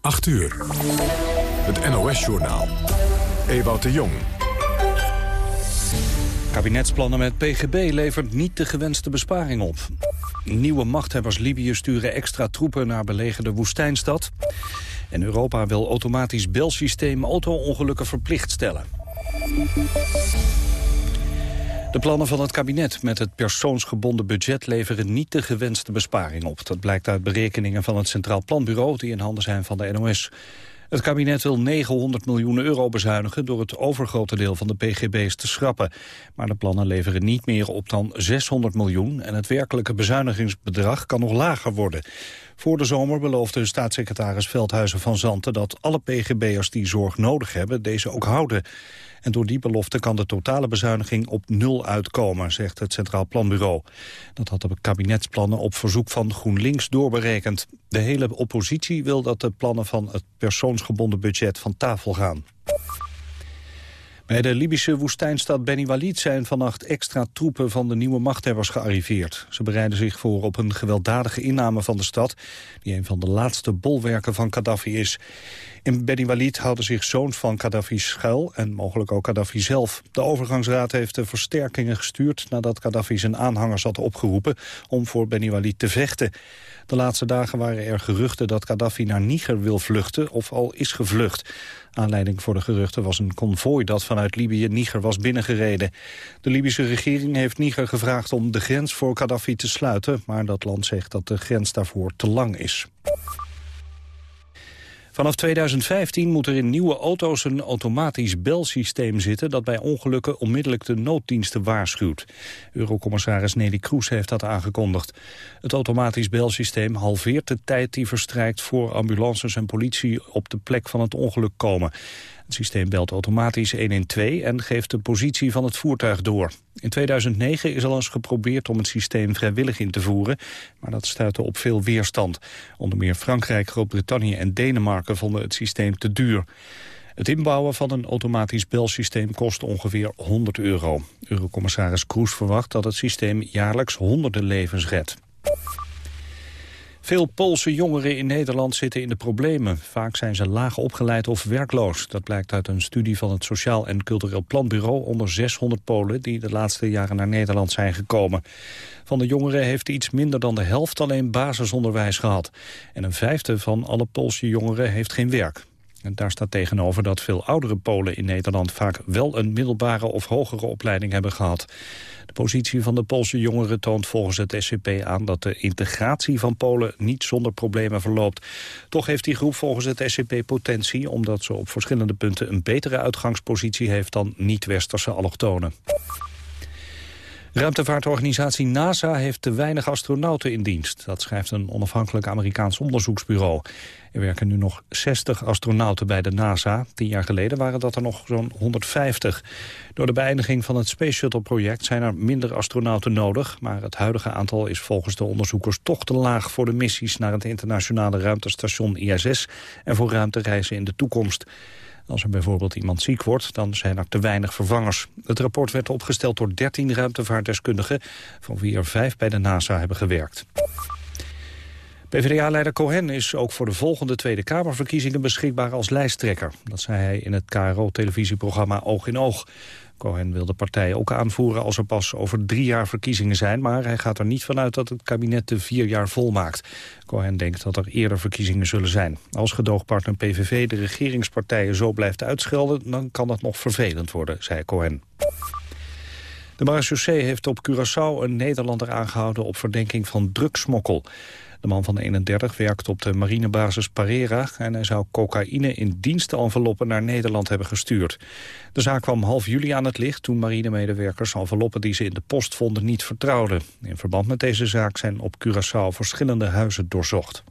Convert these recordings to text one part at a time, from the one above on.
8 uur. Het NOS-journaal. Ewout de Jong. Kabinetsplannen met PGB levert niet de gewenste besparing op. Nieuwe machthebbers Libië sturen extra troepen naar belegerde woestijnstad. En Europa wil automatisch belsysteem auto-ongelukken verplicht stellen. De plannen van het kabinet met het persoonsgebonden budget leveren niet de gewenste besparing op. Dat blijkt uit berekeningen van het Centraal Planbureau die in handen zijn van de NOS. Het kabinet wil 900 miljoen euro bezuinigen door het overgrote deel van de pgb's te schrappen. Maar de plannen leveren niet meer op dan 600 miljoen en het werkelijke bezuinigingsbedrag kan nog lager worden. Voor de zomer beloofde staatssecretaris Veldhuizen van Zanten dat alle pgb'ers die zorg nodig hebben deze ook houden. En door die belofte kan de totale bezuiniging op nul uitkomen, zegt het Centraal Planbureau. Dat had de kabinetsplannen op verzoek van GroenLinks doorberekend. De hele oppositie wil dat de plannen van het persoonsgebonden budget van tafel gaan. Bij de Libische woestijnstad Beni Walid zijn vannacht extra troepen van de nieuwe machthebbers gearriveerd. Ze bereiden zich voor op een gewelddadige inname van de stad, die een van de laatste bolwerken van Gaddafi is. In Beni Walid houden zich zoons van Gaddafi schuil en mogelijk ook Gaddafi zelf. De overgangsraad heeft de versterkingen gestuurd nadat Gaddafi zijn aanhangers had opgeroepen om voor Beni Walid te vechten. De laatste dagen waren er geruchten dat Gaddafi naar Niger wil vluchten of al is gevlucht. Aanleiding voor de geruchten was een konvooi dat vanuit Libië Niger was binnengereden. De Libische regering heeft Niger gevraagd om de grens voor Gaddafi te sluiten, maar dat land zegt dat de grens daarvoor te lang is. Vanaf 2015 moet er in nieuwe auto's een automatisch belsysteem zitten... dat bij ongelukken onmiddellijk de nooddiensten waarschuwt. Eurocommissaris Nelly Kroes heeft dat aangekondigd. Het automatisch belsysteem halveert de tijd die verstrijkt... voor ambulances en politie op de plek van het ongeluk komen. Het systeem belt automatisch 112 en geeft de positie van het voertuig door. In 2009 is al eens geprobeerd om het systeem vrijwillig in te voeren, maar dat stuitte op veel weerstand. Onder meer Frankrijk, Groot-Brittannië en Denemarken vonden het systeem te duur. Het inbouwen van een automatisch belsysteem kost ongeveer 100 euro. Eurocommissaris Kroes verwacht dat het systeem jaarlijks honderden levens redt. Veel Poolse jongeren in Nederland zitten in de problemen. Vaak zijn ze laag opgeleid of werkloos. Dat blijkt uit een studie van het Sociaal en Cultureel Planbureau... onder 600 Polen die de laatste jaren naar Nederland zijn gekomen. Van de jongeren heeft iets minder dan de helft alleen basisonderwijs gehad. En een vijfde van alle Poolse jongeren heeft geen werk. En daar staat tegenover dat veel oudere Polen in Nederland vaak wel een middelbare of hogere opleiding hebben gehad. De positie van de Poolse jongeren toont volgens het SCP aan dat de integratie van Polen niet zonder problemen verloopt. Toch heeft die groep volgens het SCP potentie omdat ze op verschillende punten een betere uitgangspositie heeft dan niet-westerse allochtonen. Ruimtevaartorganisatie NASA heeft te weinig astronauten in dienst. Dat schrijft een onafhankelijk Amerikaans onderzoeksbureau. Er werken nu nog 60 astronauten bij de NASA. Tien jaar geleden waren dat er nog zo'n 150. Door de beëindiging van het Space Shuttle-project zijn er minder astronauten nodig. Maar het huidige aantal is volgens de onderzoekers toch te laag... voor de missies naar het internationale ruimtestation ISS... en voor ruimtereizen in de toekomst. Als er bijvoorbeeld iemand ziek wordt, dan zijn er te weinig vervangers. Het rapport werd opgesteld door 13 ruimtevaartdeskundigen... van wie er vijf bij de NASA hebben gewerkt. PvdA-leider Cohen is ook voor de volgende Tweede Kamerverkiezingen beschikbaar als lijsttrekker. Dat zei hij in het KRO-televisieprogramma Oog in Oog. Cohen wil de partij ook aanvoeren als er pas over drie jaar verkiezingen zijn... maar hij gaat er niet vanuit dat het kabinet de vier jaar volmaakt. Cohen denkt dat er eerder verkiezingen zullen zijn. Als gedoogpartner PVV de regeringspartijen zo blijft uitschelden... dan kan dat nog vervelend worden, zei Cohen. De marechaussee heeft op Curaçao een Nederlander aangehouden... op verdenking van drugsmokkel. De man van 31 werkt op de marinebasis Parera... en hij zou cocaïne in dienstenenveloppen naar Nederland hebben gestuurd. De zaak kwam half juli aan het licht toen marinemedewerkers enveloppen die ze in de post vonden niet vertrouwden. In verband met deze zaak zijn op Curaçao verschillende huizen doorzocht.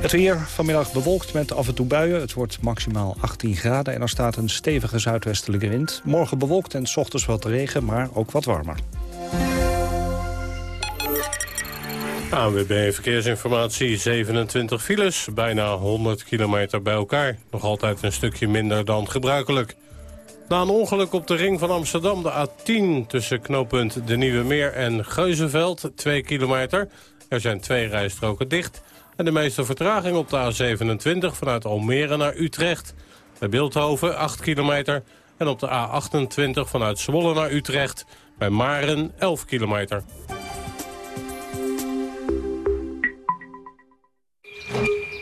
Het weer vanmiddag bewolkt met af en toe buien. Het wordt maximaal 18 graden en er staat een stevige zuidwestelijke wind. Morgen bewolkt en s ochtends wat regen, maar ook wat warmer. ANWB Verkeersinformatie, 27 files, bijna 100 kilometer bij elkaar. Nog altijd een stukje minder dan gebruikelijk. Na een ongeluk op de ring van Amsterdam, de A10... tussen knooppunt De Nieuwe Meer en Geuzenveld, 2 kilometer. Er zijn twee rijstroken dicht. En de meeste vertraging op de A27 vanuit Almere naar Utrecht. Bij Beeldhoven 8 kilometer. En op de A28 vanuit Zwolle naar Utrecht. Bij Maren 11 kilometer.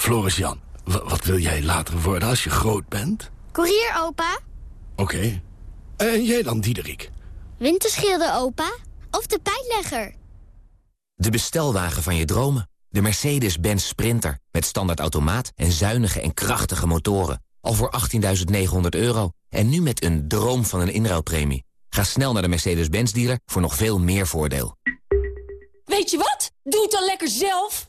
Floris Jan, wat wil jij later worden als je groot bent? Koerier, opa. Oké. En jij dan, Diederik? Winterschilder, opa. Of de pijnlegger. De bestelwagen van je dromen. De Mercedes-Benz Sprinter. Met standaard automaat en zuinige en krachtige motoren. Al voor 18.900 euro. En nu met een droom van een inruilpremie. Ga snel naar de Mercedes-Benz dealer voor nog veel meer voordeel. Weet je wat? Doe het dan lekker zelf.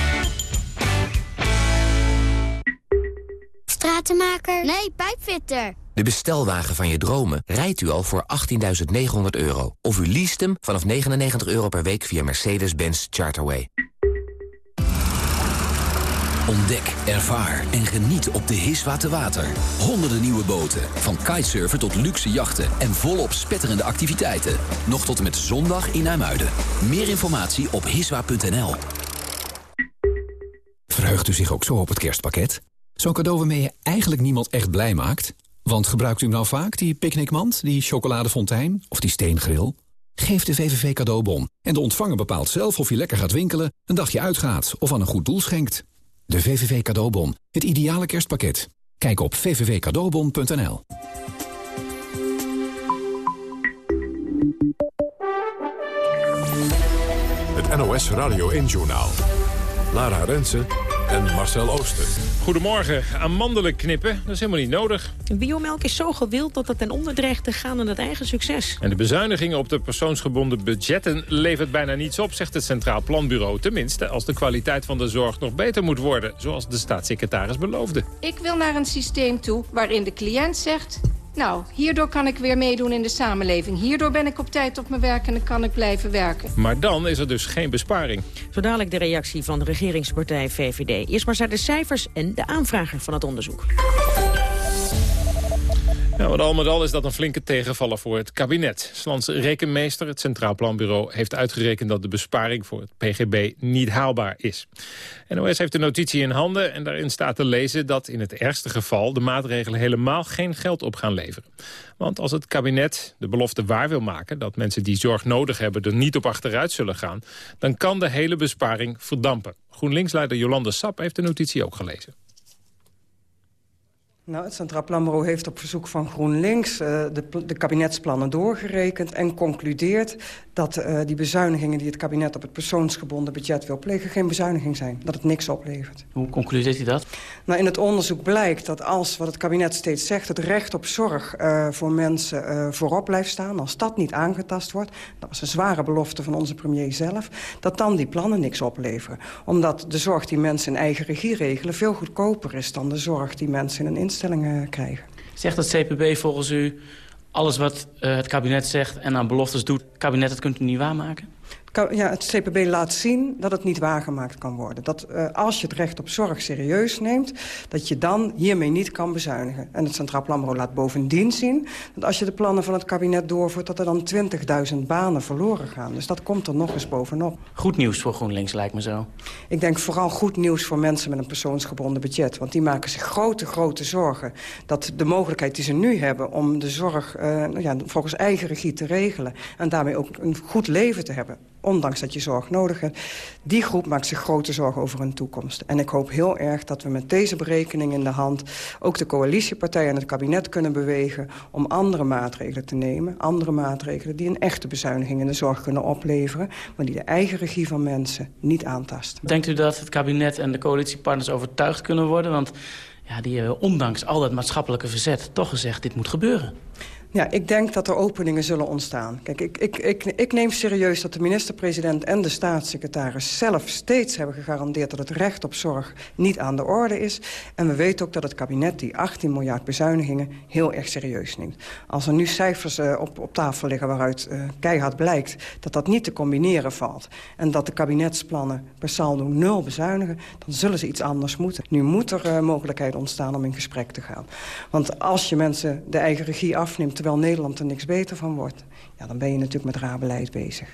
Stratenmaker? Nee, pijpfitter. De bestelwagen van je dromen rijdt u al voor 18.900 euro. Of u leest hem vanaf 99 euro per week via Mercedes-Benz Charterway. Ontdek, ervaar en geniet op de Hiswa te water. Honderden nieuwe boten, van kitesurfen tot luxe jachten... en volop spetterende activiteiten. Nog tot en met zondag in IJmuiden. Meer informatie op hiswa.nl. Verheugt u zich ook zo op het kerstpakket? Zo'n cadeau waarmee je eigenlijk niemand echt blij maakt? Want gebruikt u nou vaak die picknickmand, die chocoladefontein of die steengril? Geef de VVV cadeaubon en de ontvanger bepaalt zelf of je lekker gaat winkelen... een dagje uitgaat of aan een goed doel schenkt. De VVV Cadeaubon. Het ideale kerstpakket. Kijk op vvvcadeaubon.nl. Het NOS Radio 1-journaal. Lara Rensen en Marcel Ooster. Goedemorgen. Amandelen knippen, dat is helemaal niet nodig. Biomelk is zo gewild dat het ten onder dreigt te gaan aan het eigen succes. En de bezuinigingen op de persoonsgebonden budgetten levert bijna niets op, zegt het Centraal Planbureau. Tenminste, als de kwaliteit van de zorg nog beter moet worden, zoals de staatssecretaris beloofde. Ik wil naar een systeem toe waarin de cliënt zegt... Nou, hierdoor kan ik weer meedoen in de samenleving. Hierdoor ben ik op tijd op mijn werk en dan kan ik blijven werken. Maar dan is er dus geen besparing. Zo dadelijk de reactie van de regeringspartij VVD. Eerst maar zijn de cijfers en de aanvrager van het onderzoek. Ja, want al met al is dat een flinke tegenvaller voor het kabinet. Slans rekenmeester, het Centraal Planbureau, heeft uitgerekend dat de besparing voor het PGB niet haalbaar is. NOS heeft de notitie in handen en daarin staat te lezen dat in het ergste geval de maatregelen helemaal geen geld op gaan leveren. Want als het kabinet de belofte waar wil maken dat mensen die zorg nodig hebben er niet op achteruit zullen gaan, dan kan de hele besparing verdampen. GroenLinks-leider Jolande Sap heeft de notitie ook gelezen. Nou, het Centraal Planbureau heeft op verzoek van GroenLinks uh, de, de, kabinetsplannen doorgerekend... en concludeert dat uh, die bezuinigingen die het kabinet op het persoonsgebonden budget wil plegen... geen bezuiniging zijn, dat het niks oplevert. Hoe concludeert u dat? Nou, in het onderzoek blijkt dat als, wat het kabinet steeds zegt... het recht op zorg uh, voor mensen voorop blijft staan, als dat niet aangetast wordt... dat was een zware belofte van onze premier zelf... dat dan die plannen niks opleveren. Omdat de zorg die mensen in eigen regie regelen... veel goedkoper is dan de zorg die mensen in een instelling krijgen. Zegt het CPB volgens u alles wat uh, het kabinet zegt en aan beloftes doet... kabinet dat kunt u niet waarmaken? Ja, het CPB laat zien dat het niet waargemaakt kan worden. Dat uh, als je het recht op zorg serieus neemt... dat je dan hiermee niet kan bezuinigen. En het Centraal Planbureau laat bovendien zien... dat als je de plannen van het kabinet doorvoert... dat er dan 20.000 banen verloren gaan. Dus dat komt er nog eens bovenop. Goed nieuws voor GroenLinks, lijkt me zo. Ik denk vooral goed nieuws voor mensen met een persoonsgebonden budget. Want die maken zich grote, grote zorgen... dat de mogelijkheid die ze nu hebben om de zorg uh, ja, volgens eigen regie te regelen... en daarmee ook een goed leven te hebben ondanks dat je zorg nodig hebt. Die groep maakt zich grote zorgen over hun toekomst. En ik hoop heel erg dat we met deze berekening in de hand... ook de coalitiepartijen en het kabinet kunnen bewegen... om andere maatregelen te nemen. Andere maatregelen die een echte bezuiniging in de zorg kunnen opleveren... maar die de eigen regie van mensen niet aantasten. Denkt u dat het kabinet en de coalitiepartners overtuigd kunnen worden? Want ja, die hebben ondanks al dat maatschappelijke verzet toch gezegd... dit moet gebeuren. Ja, ik denk dat er openingen zullen ontstaan. Kijk, ik, ik, ik, ik neem serieus dat de minister-president en de staatssecretaris zelf steeds hebben gegarandeerd dat het recht op zorg niet aan de orde is. En we weten ook dat het kabinet die 18 miljard bezuinigingen heel erg serieus neemt. Als er nu cijfers uh, op, op tafel liggen waaruit uh, keihard blijkt dat dat niet te combineren valt. En dat de kabinetsplannen per saldo nul bezuinigen, dan zullen ze iets anders moeten. Nu moet er uh, mogelijkheid ontstaan om in gesprek te gaan. Want als je mensen de eigen regie afneemt terwijl Nederland er niks beter van wordt... Ja, dan ben je natuurlijk met raar beleid bezig.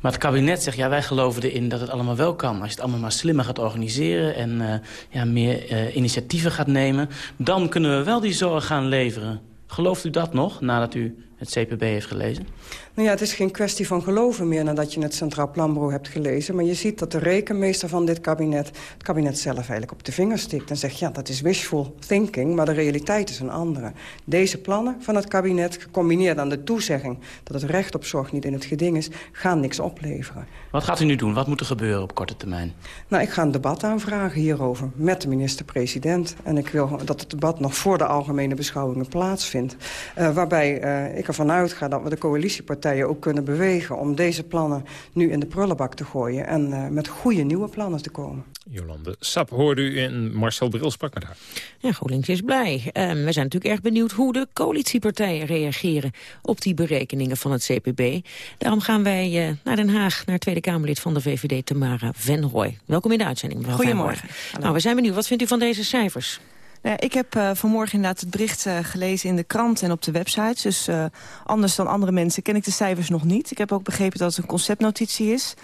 Maar het kabinet zegt, ja, wij geloven erin dat het allemaal wel kan. Als je het allemaal maar slimmer gaat organiseren en uh, ja, meer uh, initiatieven gaat nemen... dan kunnen we wel die zorg gaan leveren. Gelooft u dat nog, nadat u het CPB heeft gelezen? Nou ja, het is geen kwestie van geloven meer nadat je het Centraal Planbureau hebt gelezen. Maar je ziet dat de rekenmeester van dit kabinet het kabinet zelf eigenlijk op de vinger stikt. En zegt, ja, dat is wishful thinking, maar de realiteit is een andere. Deze plannen van het kabinet, gecombineerd aan de toezegging... dat het recht op zorg niet in het geding is, gaan niks opleveren. Wat gaat u nu doen? Wat moet er gebeuren op korte termijn? Nou, ik ga een debat aanvragen hierover met de minister-president. En ik wil dat het debat nog voor de algemene beschouwingen plaatsvindt. Uh, waarbij uh, ik ervan uitga dat we de coalitiepartijen ook kunnen bewegen... om deze plannen nu in de prullenbak te gooien... en uh, met goede nieuwe plannen te komen. Jolande Sap hoorde u en Marcel Bril sprak met haar. Ja, GroenLinks is blij. Uh, we zijn natuurlijk erg benieuwd hoe de coalitiepartijen reageren... op die berekeningen van het CPB. Daarom gaan wij uh, naar Den Haag, naar Tweede Kamerlid van de VVD, Tamara Venrooy. Welkom in de uitzending, mevrouw Goedemorgen. Nou, we zijn benieuwd. Wat vindt u van deze cijfers? Nou, ik heb uh, vanmorgen inderdaad het bericht uh, gelezen in de krant en op de websites. Dus uh, anders dan andere mensen ken ik de cijfers nog niet. Ik heb ook begrepen dat het een conceptnotitie is.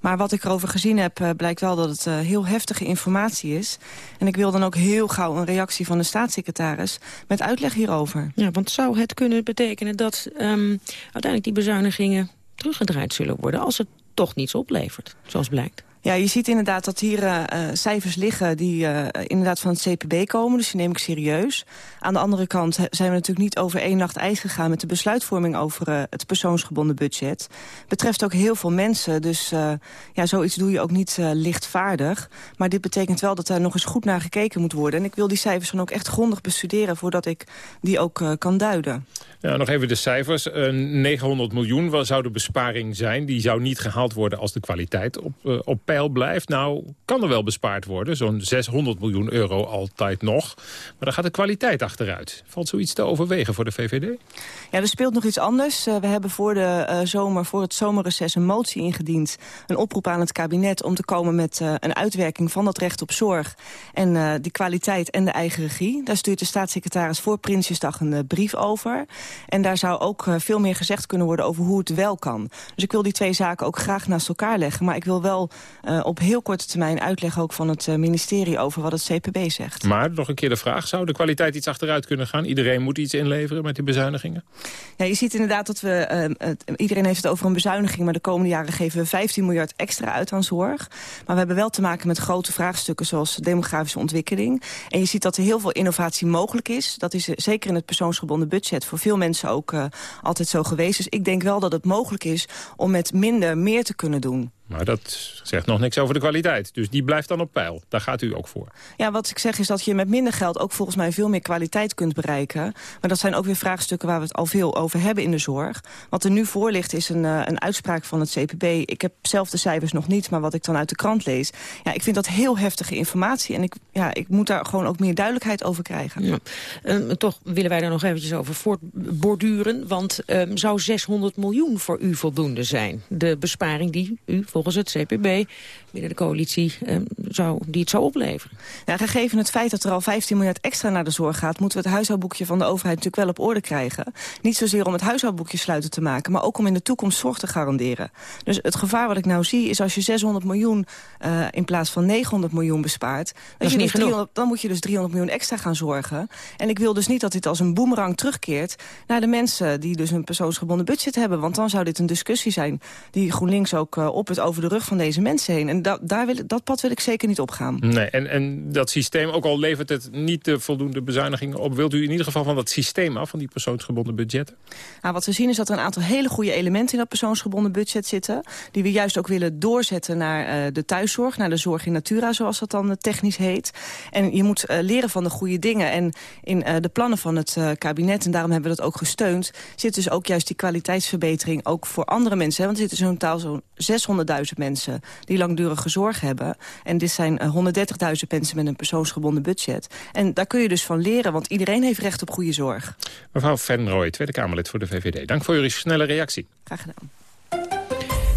Maar wat ik erover gezien heb, blijkt wel dat het heel heftige informatie is. En ik wil dan ook heel gauw een reactie van de staatssecretaris met uitleg hierover. Ja, want zou het kunnen betekenen dat um, uiteindelijk die bezuinigingen teruggedraaid zullen worden... als het toch niets oplevert, zoals blijkt? Ja, je ziet inderdaad dat hier uh, cijfers liggen die uh, inderdaad van het CPB komen. Dus die neem ik serieus. Aan de andere kant zijn we natuurlijk niet over één nacht ijs gegaan... met de besluitvorming over het persoonsgebonden budget. Betreft ook heel veel mensen. Dus ja, zoiets doe je ook niet lichtvaardig. Maar dit betekent wel dat daar nog eens goed naar gekeken moet worden. En ik wil die cijfers dan ook echt grondig bestuderen... voordat ik die ook kan duiden. Nog even de cijfers. 900 miljoen zou de besparing zijn. Die zou niet gehaald worden als de kwaliteit op, op peil blijft. Nou, kan er wel bespaard worden. Zo'n 600 miljoen euro altijd nog. Maar dan gaat de kwaliteit achteruit. Valt zoiets te overwegen voor de VVD? Ja, er speelt nog iets anders. Uh, we hebben voor, de, uh, zomer, voor het zomerreces een motie ingediend. Een oproep aan het kabinet om te komen met uh, een uitwerking van dat recht op zorg. En die kwaliteit en de eigen regie. Daar stuurt de staatssecretaris voor Prinsjesdag een brief over. En daar zou ook veel meer gezegd kunnen worden over hoe het wel kan. Dus ik wil die twee zaken ook graag naast elkaar leggen. Maar ik wil wel op heel korte termijn uitleg ook van het ministerie over wat het CPB zegt. Maar nog een keer de vraag, zou de kwaliteit iets achteruit kunnen gaan? Iedereen moet iets inleveren met die bezuinigingen? Ja, je ziet inderdaad dat we, het, iedereen heeft het over een bezuiniging... maar de komende jaren geven we 15 miljard extra uit aan zorg. Maar we hebben wel te maken met grote vraagstukken zoals demografische ontwikkeling. En je ziet dat er heel veel innovatie mogelijk is. Dat is zeker in het persoonsgebonden budget voor veel mensen ook altijd zo geweest. Dus ik denk wel dat het mogelijk is om met minder meer te kunnen doen. Maar dat zegt nog niks over de kwaliteit. Dus die blijft dan op peil. Daar gaat u ook voor. Ja, wat ik zeg is dat je met minder geld ook volgens mij veel meer kwaliteit kunt bereiken. Maar dat zijn ook weer vraagstukken waar we het al veel over hebben in de zorg. Wat er nu voor ligt is een, uh, een uitspraak van het CPB. Ik heb zelf de cijfers nog niet, maar wat ik dan uit de krant lees. Ja, ik vind dat heel heftige informatie. En ik, ja, ik moet daar gewoon ook meer duidelijkheid over krijgen. Ja. Uh, toch willen wij daar nog eventjes over voortborduren. Want uh, zou 600 miljoen voor u voldoende zijn? De besparing die u volgens volgens het CPB binnen de coalitie eh, zou, die het zou opleveren. Ja, gegeven het feit dat er al 15 miljard extra naar de zorg gaat... moeten we het huishoudboekje van de overheid natuurlijk wel op orde krijgen. Niet zozeer om het huishoudboekje sluiten te maken... maar ook om in de toekomst zorg te garanderen. Dus het gevaar wat ik nou zie is als je 600 miljoen... Uh, in plaats van 900 miljoen bespaart... Dat is niet dus genoeg. 300, dan moet je dus 300 miljoen extra gaan zorgen. En ik wil dus niet dat dit als een boemerang terugkeert... naar de mensen die dus een persoonsgebonden budget hebben. Want dan zou dit een discussie zijn die GroenLinks ook uh, op het over de rug van deze mensen heen. En da daar wil, dat pad wil ik zeker niet opgaan. Nee, en, en dat systeem, ook al levert het niet de voldoende bezuinigingen op... wilt u in ieder geval van dat systeem af, van die persoonsgebonden budgetten? Nou, wat we zien is dat er een aantal hele goede elementen in dat persoonsgebonden budget zitten... die we juist ook willen doorzetten naar uh, de thuiszorg, naar de zorg in natura, zoals dat dan uh, technisch heet. En je moet uh, leren van de goede dingen. En in de plannen van het kabinet, en daarom hebben we dat ook gesteund... zit dus ook juist die kwaliteitsverbetering ook voor andere mensen. Hè? Want er zitten zo'n taal zo'n 600.000 mensen die langdurige zorg hebben. En dit zijn uh, 130.000 mensen met een persoonsgebonden budget. En daar kun je dus van leren, want iedereen heeft recht op goede zorg. Mevrouw Venrooy, Tweede Kamerlid voor de VVD. Dank voor jullie snelle reactie. Graag gedaan.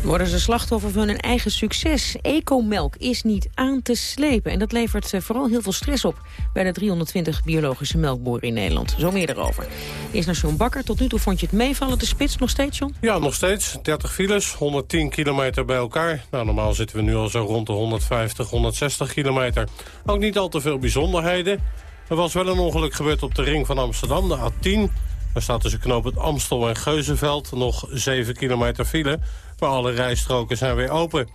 Worden ze slachtoffer van hun eigen succes? Ecomelk is niet aan te slepen. En dat levert uh, vooral heel veel stress op bij de 320 biologische melkboeren in Nederland. Zo meer erover. Eerst naar John Bakker. Tot nu toe vond je het meevallen, de spits nog steeds, John? Ja, nog steeds. 30 files, 110 kilometer bij elkaar. Nou, normaal zitten we nu al zo rond de 150, 160 kilometer. Ook niet al te veel bijzonderheden. Er was wel een ongeluk gebeurd op de ring van Amsterdam, de A10. Daar staat tussen knoop het Amstel en Geuzenveld nog 7 kilometer file. Alle rijstroken zijn weer open.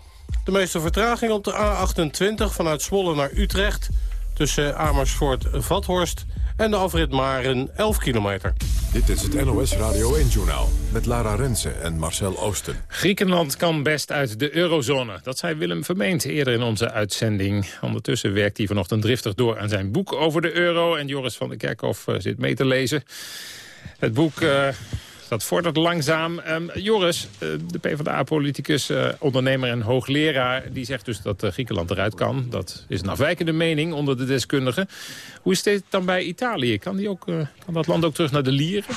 De meeste vertraging op de A28 vanuit Zwolle naar Utrecht... tussen Amersfoort-Vathorst en de afrit Maren 11 kilometer. Dit is het NOS Radio 1-journaal met Lara Rensen en Marcel Oosten. Griekenland kan best uit de eurozone. Dat zei Willem Vermeend eerder in onze uitzending. Ondertussen werkt hij vanochtend driftig door aan zijn boek over de euro... en Joris van der Kerkhof zit mee te lezen. Het boek... Uh, dat vordert langzaam. Um, Joris, uh, de PvdA-politicus, uh, ondernemer en hoogleraar... die zegt dus dat uh, Griekenland eruit kan. Dat is een afwijkende mening onder de deskundigen. Hoe is dit dan bij Italië? Kan, die ook, kan dat land ook terug naar de lieren?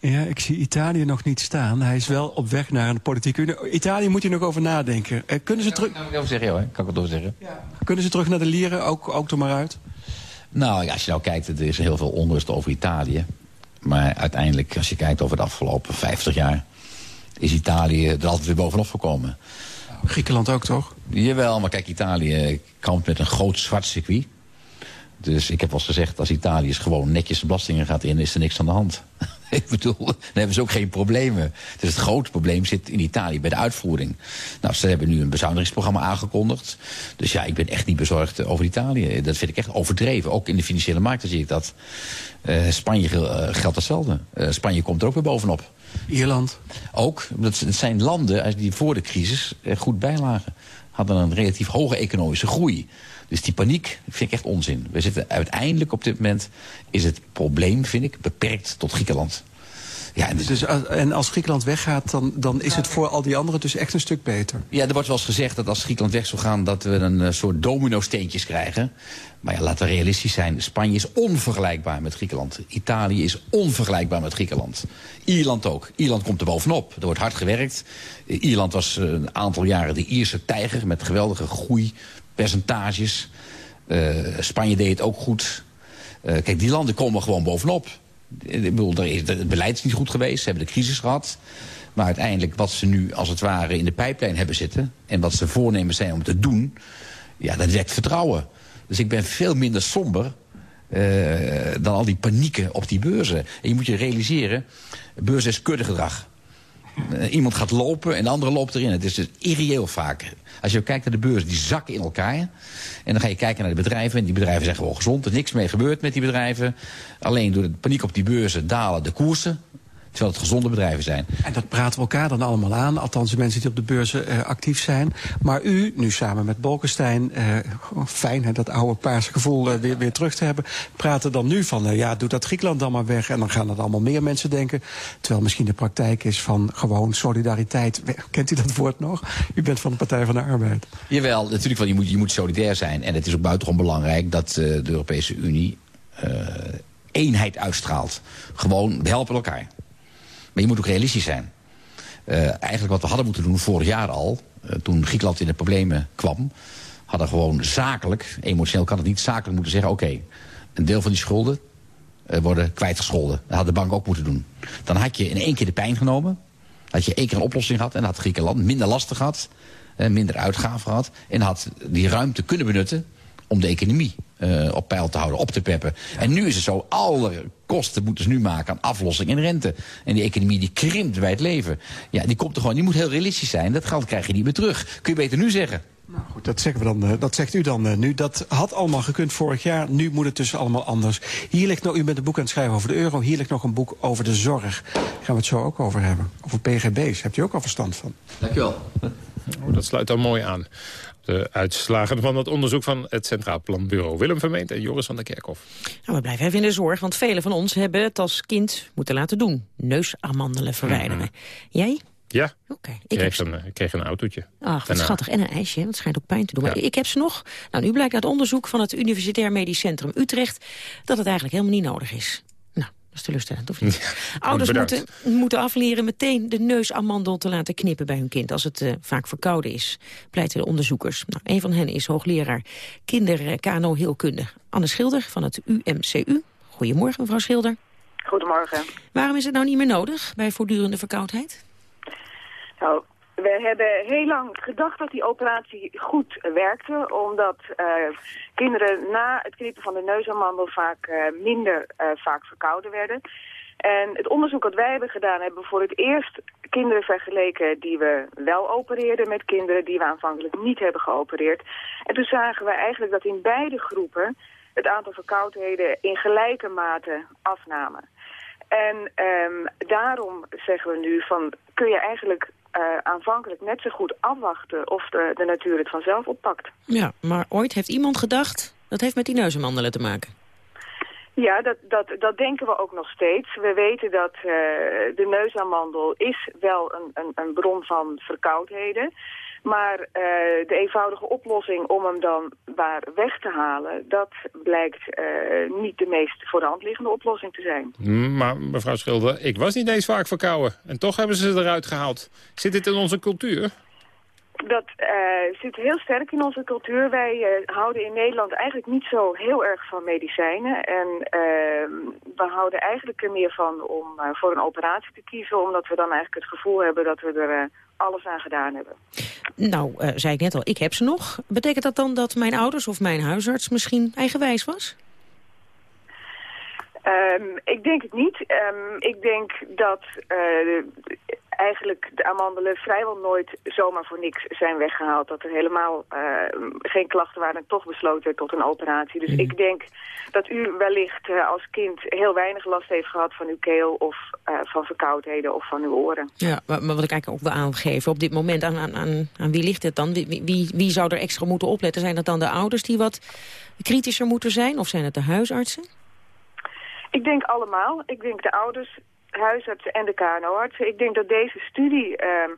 Ja, ik zie Italië nog niet staan. Hij is wel op weg naar een politieke unie. Italië moet je nog over nadenken. kunnen ze terug... Kan ik over zeggen, hoor. Kan ik het over zeggen? Ja. Kunnen ze terug naar de lieren? Ook, ook er maar uit? Nou, ja, als je nou kijkt, er is heel veel onrust over Italië. Maar uiteindelijk, als je kijkt over de afgelopen 50 jaar... is Italië er altijd weer bovenop gekomen. Griekenland ook, toch? Jawel, maar kijk, Italië kampt met een groot zwart circuit. Dus ik heb wel eens gezegd, als Italië gewoon netjes de belastingen gaat in... is er niks aan de hand. ik bedoel, dan hebben ze ook geen problemen. Dus het grote probleem zit in Italië bij de uitvoering. Nou, ze hebben nu een bezuinigingsprogramma aangekondigd. Dus ja, ik ben echt niet bezorgd over Italië. Dat vind ik echt overdreven. Ook in de financiële markten zie ik dat. Uh, Spanje uh, geldt hetzelfde. Uh, Spanje komt er ook weer bovenop. Ierland? Ook. Dat zijn landen die voor de crisis goed bijlagen. Hadden een relatief hoge economische groei. Dus die paniek vind ik echt onzin. We zitten uiteindelijk op dit moment... is het probleem, vind ik, beperkt tot Griekenland. Ja, en, dus, en als Griekenland weggaat, dan, dan is het voor al die anderen dus echt een stuk beter. Ja, er wordt wel eens gezegd dat als Griekenland weg zou gaan... dat we een uh, soort domino-steentjes krijgen. Maar ja, laten we realistisch zijn. Spanje is onvergelijkbaar met Griekenland. Italië is onvergelijkbaar met Griekenland. Ierland ook. Ierland komt er bovenop. Er wordt hard gewerkt. Ierland was uh, een aantal jaren de Ierse tijger... met geweldige groeipercentages. Uh, Spanje deed het ook goed. kijk, die landen komen gewoon bovenop. Ik bedoel, het beleid is niet goed geweest. Ze hebben de crisis gehad. Maar uiteindelijk wat ze nu als het ware in de pijplijn hebben zitten... en wat ze voornemen zijn om te doen... ja, dat wekt vertrouwen. Dus ik ben veel minder somber uh, dan al die panieken op die beurzen. En je moet je realiseren, beurs is kuddegedrag. Uh, iemand gaat lopen en de andere loopt erin. Het is dus irreëel vaak. Als je kijkt naar de beurs, die zakken in elkaar. En dan ga je kijken naar de bedrijven. En die bedrijven zijn gewoon gezond. Er is niks mee gebeurd met die bedrijven. Alleen door de paniek op die beurzen dalen de koersen. Terwijl het gezonde bedrijven zijn. En dat praten we elkaar dan allemaal aan. Althans, de mensen die op de beurzen uh, actief zijn. Maar u, nu samen met Bolkestein, uh, fijn hè, dat oude paarse gevoel uh, weer, weer terug te hebben... praten dan nu van, ja, doe dat Griekenland dan maar weg. En dan gaan er allemaal meer mensen denken. Terwijl misschien de praktijk is van gewoon solidariteit. Kent u dat woord nog? U bent van de Partij van de Arbeid. Jawel, natuurlijk wel. Je moet, je moet solidair zijn. En het is ook buitengewoon belangrijk dat de Europese Unie eenheid uitstraalt. Gewoon, we helpen elkaar. Maar je moet ook realistisch zijn. Uh, eigenlijk wat we hadden moeten doen vorig jaar al... eh, toen Griekenland in de problemen kwam... hadden gewoon zakelijk, emotioneel kan het niet, zakelijk moeten zeggen... oké, een deel van die schulden uh, worden kwijtgescholden. Dat had de bank ook moeten doen. Dan had je in één keer de pijn genomen. Had je één keer een oplossing gehad en had Griekenland minder lasten gehad. Minder uitgaven gehad. En had die ruimte kunnen benutten om de economie uh, op peil te houden, op te peppen. En nu is het zo, alle kosten moeten ze nu maken aan aflossing en rente. En die economie die krimpt bij het leven. Ja, die komt er gewoon, die moet heel realistisch zijn. Dat geld krijg je niet meer terug. Kun je beter nu zeggen. Nou goed, dat, zeggen we dan, uh, dat zegt u dan uh, nu. Dat had allemaal gekund vorig jaar. Nu moet het dus allemaal anders. Hier ligt nog, u bent een boek aan het schrijven over de euro. Hier ligt nog een boek over de zorg. Daar gaan we het zo ook over hebben. Over PGB's. Hebt u ook al verstand van? Dankjewel. Oh, dat sluit dan mooi aan. De uitslagen van het onderzoek van het Centraal Planbureau. Willem Vermeent en Joris van der Kerkhof. Nou, we blijven even in de zorg, want velen van ons hebben het als kind moeten laten doen. Neusamandelen verwijderen. Mm -hmm. Jij? Ja, okay, ik, kreeg een, ik kreeg een autootje. Ach, wat schattig. En een ijsje, dat schijnt ook pijn te doen. Ja. Maar ik heb ze nog. Nou, nu blijkt uit onderzoek van het Universitair Medisch Centrum Utrecht... dat het eigenlijk helemaal niet nodig is. Dat is teleurstellend, of niet? Ja, Ouders moeten, moeten afleren meteen de neusamandel te laten knippen bij hun kind... als het uh, vaak verkouden is, pleiten de onderzoekers. Nou, een van hen is hoogleraar kinder-kano-heelkunde. Anne Schilder van het UMCU. Goedemorgen, mevrouw Schilder. Goedemorgen. Waarom is het nou niet meer nodig bij voortdurende verkoudheid? Nou, we hebben heel lang gedacht dat die operatie goed werkte, omdat uh, kinderen na het knippen van de neusamandel vaak uh, minder uh, vaak verkouden werden. En het onderzoek dat wij hebben gedaan, hebben we voor het eerst kinderen vergeleken die we wel opereerden met kinderen die we aanvankelijk niet hebben geopereerd. En toen zagen we eigenlijk dat in beide groepen het aantal verkoudheden in gelijke mate afnamen. En um, daarom zeggen we nu van, kun je eigenlijk uh, aanvankelijk net zo goed afwachten of de, de natuur het vanzelf oppakt. Ja, maar ooit heeft iemand gedacht, dat heeft met die neuzenmandelen te maken. Ja, dat, dat, dat denken we ook nog steeds. We weten dat uh, de neusamandel is wel een, een, een bron van verkoudheden. Maar uh, de eenvoudige oplossing om hem dan waar weg te halen... dat blijkt uh, niet de meest voor de hand liggende oplossing te zijn. Maar mevrouw Schilder, ik was niet eens vaak verkouden. En toch hebben ze ze eruit gehaald. Zit dit in onze cultuur? Dat uh, zit heel sterk in onze cultuur. Wij uh, houden in Nederland eigenlijk niet zo heel erg van medicijnen. En uh, we houden eigenlijk er meer van om voor een operatie te kiezen... omdat we dan eigenlijk het gevoel hebben dat we er alles aan gedaan hebben. Nou, zei ik net al, ik heb ze nog. Betekent dat dan dat mijn ouders of mijn huisarts misschien eigenwijs was? Um, ik denk het niet. Um, ik denk dat uh, eigenlijk de amandelen vrijwel nooit zomaar voor niks zijn weggehaald. Dat er helemaal uh, geen klachten waren en toch besloten werd tot een operatie. Dus mm. ik denk dat u wellicht uh, als kind heel weinig last heeft gehad van uw keel of uh, van verkoudheden of van uw oren. Ja, maar, maar wat ik eigenlijk ook wil aangeven op dit moment, aan, aan, aan, aan wie ligt het dan? Wie, wie, wie zou er extra moeten opletten? Zijn dat dan de ouders die wat kritischer moeten zijn of zijn het de huisartsen? Ik denk allemaal. Ik denk de ouders, huisartsen en de KNO-artsen. Ik denk dat deze studie um,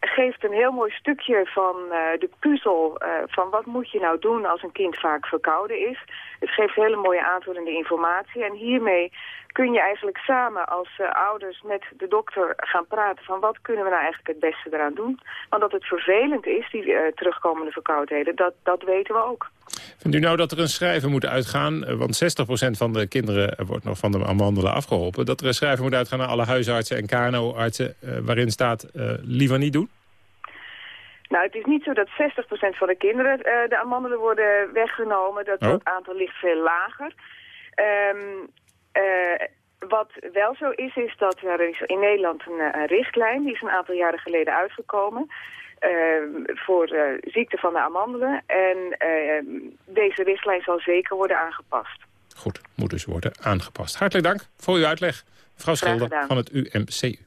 geeft een heel mooi stukje van uh, de puzzel uh, van wat moet je nou doen als een kind vaak verkouden is. Het geeft hele mooie aanvullende informatie en hiermee kun je eigenlijk samen als uh, ouders met de dokter gaan praten van wat kunnen we nou eigenlijk het beste eraan doen. Want dat het vervelend is, die uh, terugkomende verkoudheden, dat, dat weten we ook. Vindt u nou dat er een schrijver moet uitgaan, want 60% van de kinderen wordt nog van de amandelen afgeholpen, dat er een schrijver moet uitgaan naar alle huisartsen en KNO-artsen waarin staat liever niet doen? Nou, het is niet zo dat 60% van de kinderen uh, de amandelen worden weggenomen. Dat, oh. dat aantal ligt veel lager. Um, uh, wat wel zo is, is dat er is in Nederland een, een richtlijn... die is een aantal jaren geleden uitgekomen... Uh, voor ziekte van de amandelen. En uh, deze richtlijn zal zeker worden aangepast. Goed, moet dus worden aangepast. Hartelijk dank voor uw uitleg, mevrouw Schilder van het UMCU.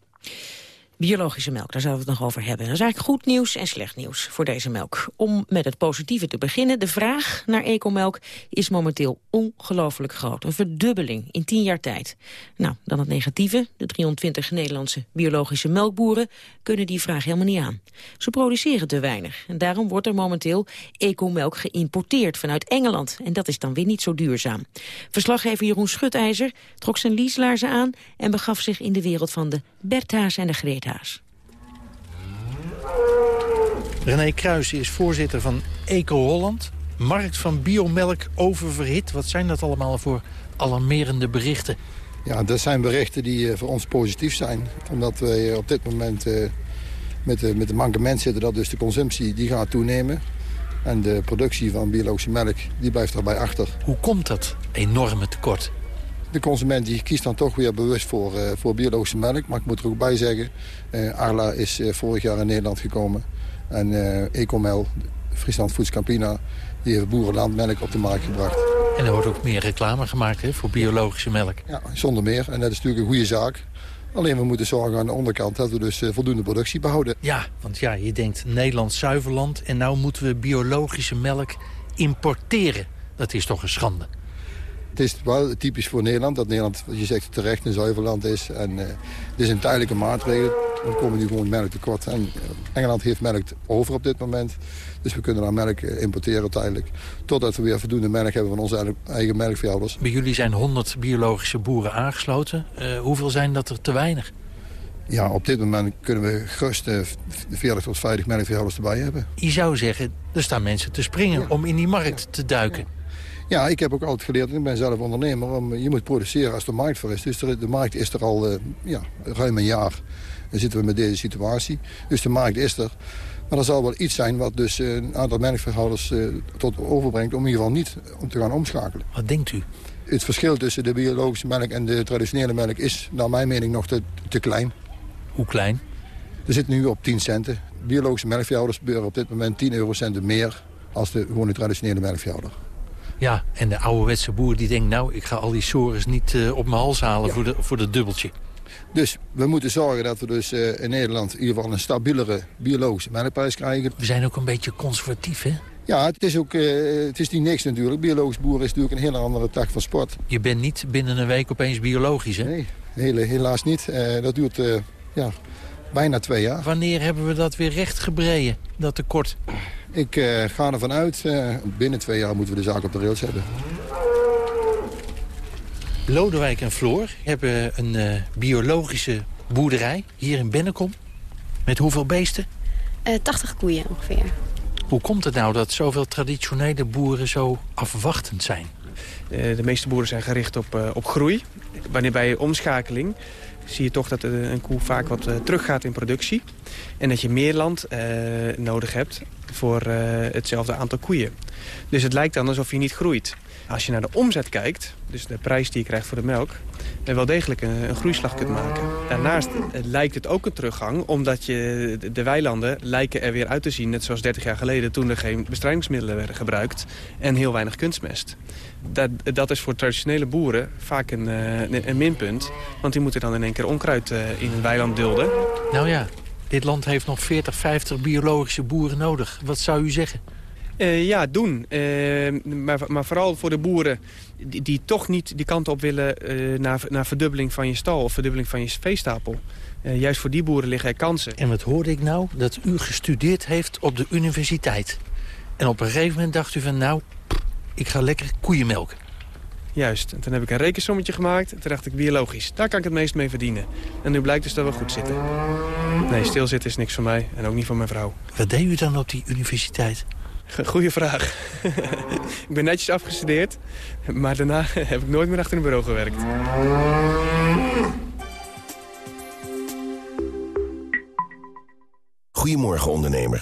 Biologische melk, daar zouden we het nog over hebben. Dat is eigenlijk goed nieuws en slecht nieuws voor deze melk. Om met het positieve te beginnen, de vraag naar ecomelk is momenteel ongelooflijk groot. Een verdubbeling in tien jaar tijd. Nou, dan het negatieve. De 320 Nederlandse biologische melkboeren kunnen die vraag helemaal niet aan. Ze produceren te weinig. En daarom wordt er momenteel ecomelk geïmporteerd vanuit Engeland. En dat is dan weer niet zo duurzaam. Verslaggever Jeroen Schutijzer trok zijn lieslaarzen aan... en begaf zich in de wereld van de Bertha's en de René Kruijs is voorzitter van Eco Holland. Markt van biomelk oververhit. Wat zijn dat allemaal voor alarmerende berichten? Ja, dat zijn berichten die uh, voor ons positief zijn. Omdat wij op dit moment uh, met, de, met de mankement zitten... dat dus de consumptie die gaat toenemen. En de productie van biologische melk die blijft daarbij achter. Hoe komt dat enorme tekort? De consument die kiest dan toch weer bewust voor, uh, voor biologische melk. Maar ik moet er ook bij zeggen, Arla is vorig jaar in Nederland gekomen. En Ecomel, Friesland Foods Campina, die heeft boerenlandmelk op de markt gebracht. En er wordt ook meer reclame gemaakt hè, voor biologische melk. Ja, zonder meer. En dat is natuurlijk een goede zaak. Alleen we moeten zorgen aan de onderkant dat we dus voldoende productie behouden. Ja, want ja, je denkt Nederland zuiverland en nou moeten we biologische melk importeren. Dat is toch een schande. Het is wel typisch voor Nederland dat Nederland, je zegt terecht, een zuiverland is. En uh, dit is een tijdelijke maatregel. Dan komen nu gewoon melk tekort. En Engeland heeft melk over op dit moment. Dus we kunnen daar melk importeren tijdelijk. Totdat we weer voldoende melk hebben van onze eigen melkveehouders. Bij jullie zijn 100 biologische boeren aangesloten. Uh, hoeveel zijn dat er te weinig? Ja, op dit moment kunnen we gerust uh, 40 tot 50 melkveehouders erbij hebben. Je zou zeggen, er staan mensen te springen ja. om in die markt ja. te duiken. Ja. Ja, ik heb ook altijd geleerd, ik ben zelf ondernemer, om, je moet produceren als de markt voor is. Dus de, de markt is er al uh, ja, ruim een jaar. Dan zitten we met deze situatie. Dus de markt is er. Maar er zal wel iets zijn wat dus uh, een aantal melkverhouders uh, tot overbrengt... om in ieder geval niet om te gaan omschakelen. Wat denkt u? Het verschil tussen de biologische melk en de traditionele melk... is naar mijn mening nog te, te klein. Hoe klein? Er zit nu op 10 centen. Biologische melkveehouders beuren op dit moment 10 eurocenten meer... als de gewone traditionele melkveehouder. Ja, en de ouderwetse boer die denkt... nou, ik ga al die sores niet uh, op mijn hals halen ja. voor, de, voor de dubbeltje. Dus we moeten zorgen dat we dus uh, in Nederland... in ieder geval een stabielere biologische melkprijs krijgen. We zijn ook een beetje conservatief, hè? Ja, het is, ook, uh, het is niet niks natuurlijk. Biologisch boeren is natuurlijk een hele andere tak van sport. Je bent niet binnen een week opeens biologisch, hè? Nee, hele, helaas niet. dat duurt ja, bijna twee jaar. Wanneer hebben we dat weer recht gebreden, dat tekort? Ik uh, ga ervan uit, uh, binnen twee jaar moeten we de zaak op de rails hebben. Lodewijk en Floor hebben een uh, biologische boerderij hier in Bennekom. Met hoeveel beesten? 80 koeien ongeveer. Hoe komt het nou dat zoveel traditionele boeren zo afwachtend zijn? de meeste boeren zijn gericht op, op groei. Wanneer bij omschakeling zie je toch dat een koe vaak wat teruggaat in productie. En dat je meer land nodig hebt voor hetzelfde aantal koeien. Dus het lijkt dan alsof je niet groeit. Als je naar de omzet kijkt, dus de prijs die je krijgt voor de melk... dan wel degelijk een, groeislag kunt maken. Daarnaast lijkt het ook een teruggang... omdat je, de weilanden lijken er weer uit te zien... net zoals 30 jaar geleden toen er geen bestrijdingsmiddelen werden gebruikt... en heel weinig kunstmest. Dat, dat is voor traditionele boeren vaak een, uh, een, een, minpunt. Want die moeten dan in één keer onkruid in een weiland dulden. Nou ja, dit land heeft nog 40, 50 biologische boeren nodig. Wat zou u zeggen? Uh, ja, doen. Uh, maar, maar, vooral voor de boeren die, die, toch niet die kant op willen uh, naar, naar verdubbeling van je stal of verdubbeling van je veestapel. juist voor die boeren liggen er kansen. En wat hoorde ik nou? Dat u gestudeerd heeft op de universiteit. En op een gegeven moment dacht u van nou, ik ga lekker koeien melken. Juist. En toen heb ik een rekensommetje gemaakt. En toen dacht ik biologisch. Daar kan ik het meest mee verdienen. En nu blijkt dus dat we goed zitten. Nee, stilzitten is niks voor mij. En ook niet voor mijn vrouw. Wat deed u dan op die universiteit? Goeie vraag. ik ben netjes afgestudeerd. Maar daarna heb ik nooit meer achter een bureau gewerkt. Goedemorgen ondernemer.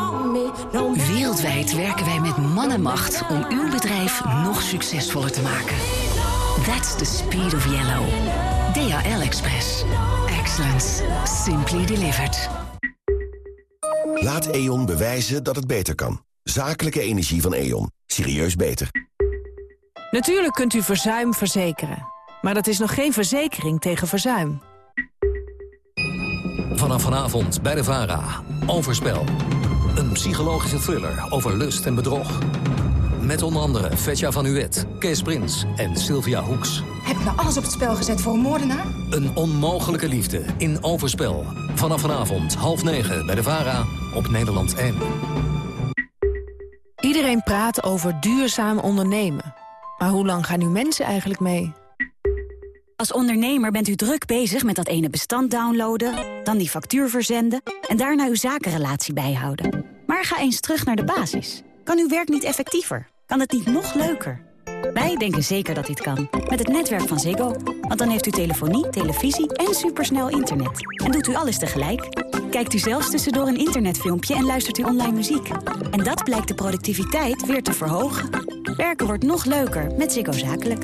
Wereldwijd werken wij met man en macht om uw bedrijf nog succesvoller te maken. That's the speed of yellow. DHL Express. Excellence. Simply delivered. Laat E.ON bewijzen dat het beter kan. Zakelijke energie van E.ON. Serieus beter. Natuurlijk kunt u verzuim verzekeren. Maar dat is nog geen verzekering tegen verzuim. Vanaf vanavond bij de VARA. Overspel. Een psychologische thriller over lust en bedrog. Met onder andere Fetja van Huet, Kees Prins en Sylvia Hoeks. Heb je nou alles op het spel gezet voor een moordenaar? Een onmogelijke liefde in Overspel. Vanaf vanavond half negen bij de VARA op Nederland 1. Iedereen praat over duurzaam ondernemen. Maar hoe lang gaan nu mensen eigenlijk mee? Als ondernemer bent u druk bezig met dat ene bestand downloaden... dan die factuur verzenden en daarna uw zakenrelatie bijhouden. Maar ga eens terug naar de basis. Kan uw werk niet effectiever? Kan het niet nog leuker? Wij denken zeker dat dit kan. Met het netwerk van Ziggo. Want dan heeft u telefonie, televisie en supersnel internet. En doet u alles tegelijk. Kijkt u zelfs tussendoor een internetfilmpje en luistert u online muziek. En dat blijkt de productiviteit weer te verhogen. Werken wordt nog leuker met Ziggo Zakelijk.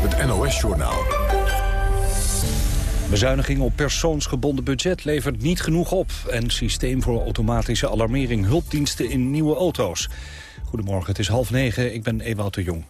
het NOS-journaal. Bezuiniging op persoonsgebonden budget levert niet genoeg op. En systeem voor automatische alarmering hulpdiensten in nieuwe auto's. Goedemorgen, het is half negen, ik ben Ewout de Jong.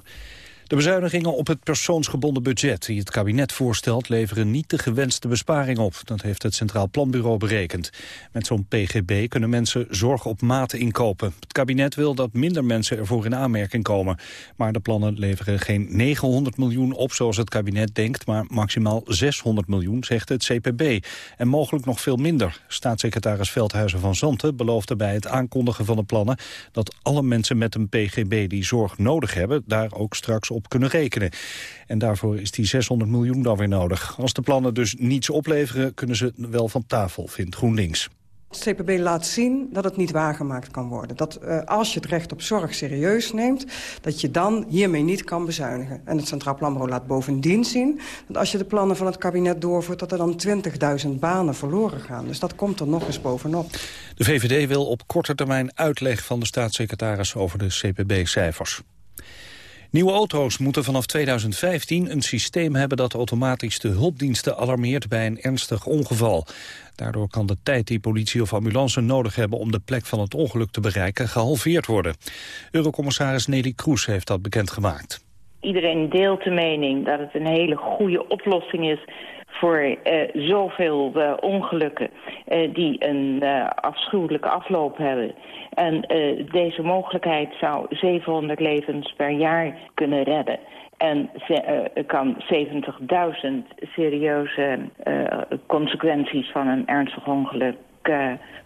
De bezuinigingen op het persoonsgebonden budget die het kabinet voorstelt leveren niet de gewenste besparing op. Dat heeft het Centraal Planbureau berekend. Met zo'n PGB kunnen mensen zorg op maat inkopen. Het kabinet wil dat minder mensen ervoor in aanmerking komen. Maar de plannen leveren geen 900 miljoen op zoals het kabinet denkt, maar maximaal 600 miljoen, zegt het CPB. En mogelijk nog veel minder. Staatssecretaris Veldhuizen van Zanten beloofde bij het aankondigen van de plannen dat alle mensen met een PGB die zorg nodig hebben daar ook straks op op kunnen rekenen. En daarvoor is die 600 miljoen dan weer nodig. Als de plannen dus niets opleveren, kunnen ze wel van tafel, vindt GroenLinks. Het CPB laat zien dat het niet waargemaakt kan worden. Dat uh, als je het recht op zorg serieus neemt... dat je dan hiermee niet kan bezuinigen. En het Centraal Planbureau laat bovendien zien... dat als je de plannen van het kabinet doorvoert... dat er dan 20.000 banen verloren gaan. Dus dat komt er nog eens bovenop. De VVD wil op korte termijn uitleg van de staatssecretaris... over de CPB-cijfers. Nieuwe auto's moeten vanaf 2015 een systeem hebben dat automatisch de hulpdiensten alarmeert bij een ernstig ongeval. Daardoor kan de tijd die politie of ambulance nodig hebben om de plek van het ongeluk te bereiken gehalveerd worden. Eurocommissaris Nelly Kroes heeft dat bekendgemaakt. Iedereen deelt de mening dat het een hele goede oplossing is voor uh, zoveel uh, ongelukken uh, die een afschuwelijke afloop hebben. En deze mogelijkheid zou 700 levens per jaar kunnen redden. En kan 70.000 serieuze consequenties van een ernstig ongeluk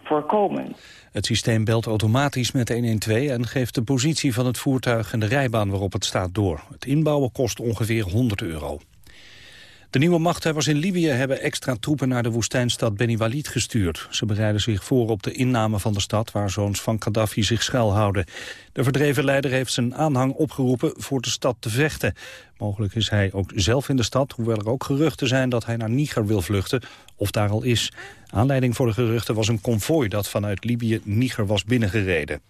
voorkomen. Het systeem belt automatisch met 112 en geeft de positie van het voertuig en de rijbaan waarop het staat door. Het inbouwen kost ongeveer 100 euro. De nieuwe machthebbers in Libië hebben extra troepen naar de woestijnstad Beni Walid gestuurd. Ze bereiden zich voor op de inname van de stad waar zoons van Gaddafi zich schuilhouden. De verdreven leider heeft zijn aanhang opgeroepen voor de stad te vechten. Mogelijk is hij ook zelf in de stad, hoewel er ook geruchten zijn dat hij naar Niger wil vluchten, of daar al is. Aanleiding voor de geruchten was een konvooi dat vanuit Libië Niger was binnengereden.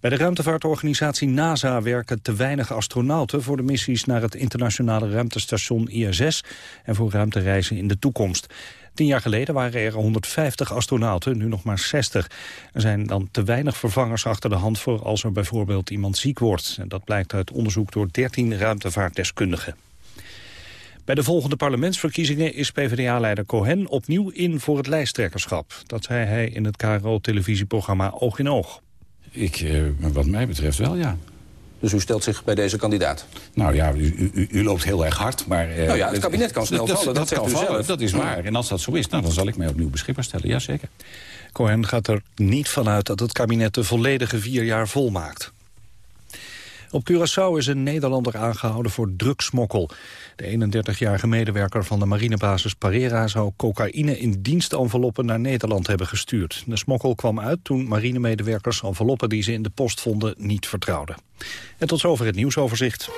Bij de ruimtevaartorganisatie NASA werken te weinig astronauten... voor de missies naar het internationale ruimtestation ISS... en voor ruimtereizen in de toekomst. Tien jaar geleden waren er 150 astronauten, nu nog maar 60. Er zijn dan te weinig vervangers achter de hand voor als er bijvoorbeeld iemand ziek wordt. En dat blijkt uit onderzoek door 13 ruimtevaartdeskundigen. Bij de volgende parlementsverkiezingen is PvdA-leider Cohen opnieuw in voor het lijsttrekkerschap. Dat zei hij in het KRO-televisieprogramma Oog in Oog. Ik, uh, wat mij betreft wel, ja. Dus u stelt zich bij deze kandidaat? Nou ja, u, u, u loopt heel erg hard, maar... Uh, nou ja, het kabinet kan snel vallen, dat, dat, zegt u vallen, zelf. Dat is waar. En als dat zo is, nou, dan zal ik mij opnieuw beschikbaar stellen, jazeker. Cohen gaat er niet vanuit dat het kabinet de volledige vier jaar volmaakt. Op Curaçao is een Nederlander aangehouden voor drugsmokkel. De 31-jarige medewerker van de marinebasis Parera zou cocaïne in dienstenveloppen naar Nederland hebben gestuurd. De smokkel kwam uit toen marinemedewerkers enveloppen die ze in de post vonden niet vertrouwden. En tot zover het nieuwsoverzicht.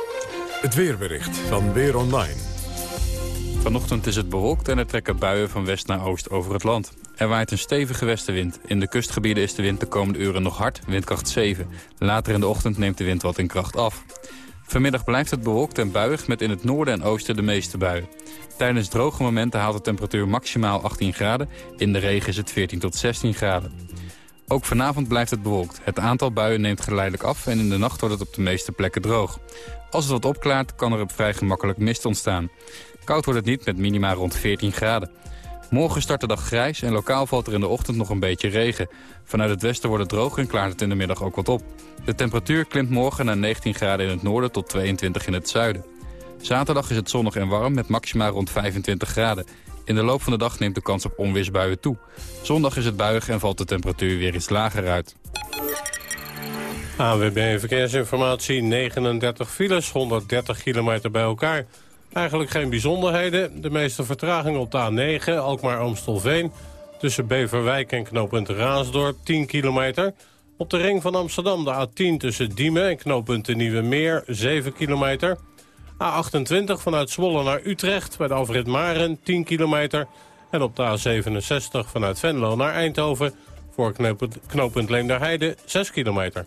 Het weerbericht van Weer Online. Vanochtend is het bewolkt en er trekken buien van west naar oost over het land. Er waait een stevige westenwind. In de kustgebieden is de wind de komende uren nog hard, windkracht 7. Later in de ochtend neemt de wind wat in kracht af. Vanmiddag blijft het bewolkt en buiig met in het noorden en oosten de meeste buien. Tijdens droge momenten haalt de temperatuur maximaal 18 graden. In de regen is het 14 tot 16 graden. Ook vanavond blijft het bewolkt. Het aantal buien neemt geleidelijk af en in de nacht wordt het op de meeste plekken droog. Als het wat opklaart kan er op vrij gemakkelijk mist ontstaan. Koud wordt het niet met minima rond 14 graden. Morgen start de dag grijs en lokaal valt er in de ochtend nog een beetje regen. Vanuit het westen wordt het droog en klaart het in de middag ook wat op. De temperatuur klimt morgen naar 19 graden in het noorden tot 22 in het zuiden. Zaterdag is het zonnig en warm met maxima rond 25 graden. In de loop van de dag neemt de kans op onweersbuien toe. Zondag is het buig en valt de temperatuur weer iets lager uit. AWB Verkeersinformatie, 39 files, 130 kilometer bij elkaar. Eigenlijk geen bijzonderheden. De meeste vertraging op de A9, Alkmaar-Amstelveen... tussen Beverwijk en knooppunt Raasdorp, 10 kilometer. Op de ring van Amsterdam de A10 tussen Diemen en knooppunt de Nieuwe Meer, 7 kilometer. A28 vanuit Zwolle naar Utrecht bij de Alfred Maren, 10 kilometer. En op de A67 vanuit Venlo naar Eindhoven... voor knooppunt, knooppunt Leenderheide, 6 kilometer.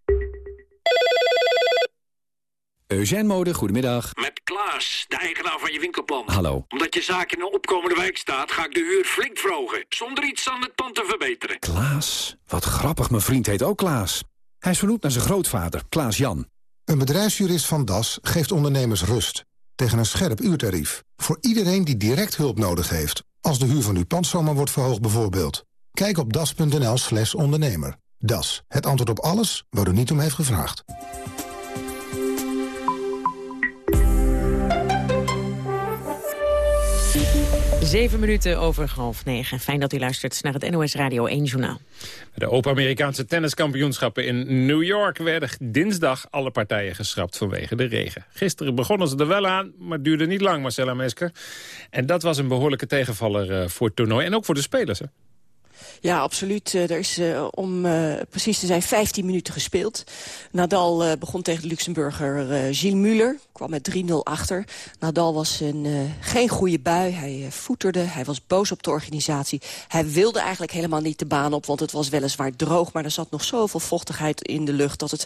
Eugène Mode, goedemiddag. Met Klaas, de eigenaar van je winkelpand. Hallo. Omdat je zaak in een opkomende wijk staat, ga ik de huur flink verhogen. Zonder iets aan het pand te verbeteren. Klaas? Wat grappig, mijn vriend heet ook Klaas. Hij is vernoemd naar zijn grootvader, Klaas Jan. Een bedrijfsjurist van Das geeft ondernemers rust. Tegen een scherp uurtarief. Voor iedereen die direct hulp nodig heeft. Als de huur van uw pand zomaar wordt verhoogd bijvoorbeeld. Kijk op das.nl slash ondernemer. Das, het antwoord op alles waar u niet om heeft gevraagd. Zeven minuten over half negen. Fijn dat u luistert naar het NOS Radio 1 Journaal. De Open Amerikaanse tenniskampioenschappen in New York... werden dinsdag alle partijen geschrapt vanwege de regen. Gisteren begonnen ze er wel aan, maar het duurde niet lang, Marcella Mesker. En dat was een behoorlijke tegenvaller eh, voor het toernooi en ook voor de spelers. Hè? Ja, absoluut. Er is uh, om uh, precies te zijn 15 minuten gespeeld. Nadal uh, begon tegen de Luxemburger Gilles Muller. Kwam met 3-0 achter. Nadal was een, geen goede bui. Hij voeterde. Hij was boos op de organisatie. Hij wilde eigenlijk helemaal niet de baan op. Want het was weliswaar droog. Maar er zat nog zoveel vochtigheid in de lucht. Dat het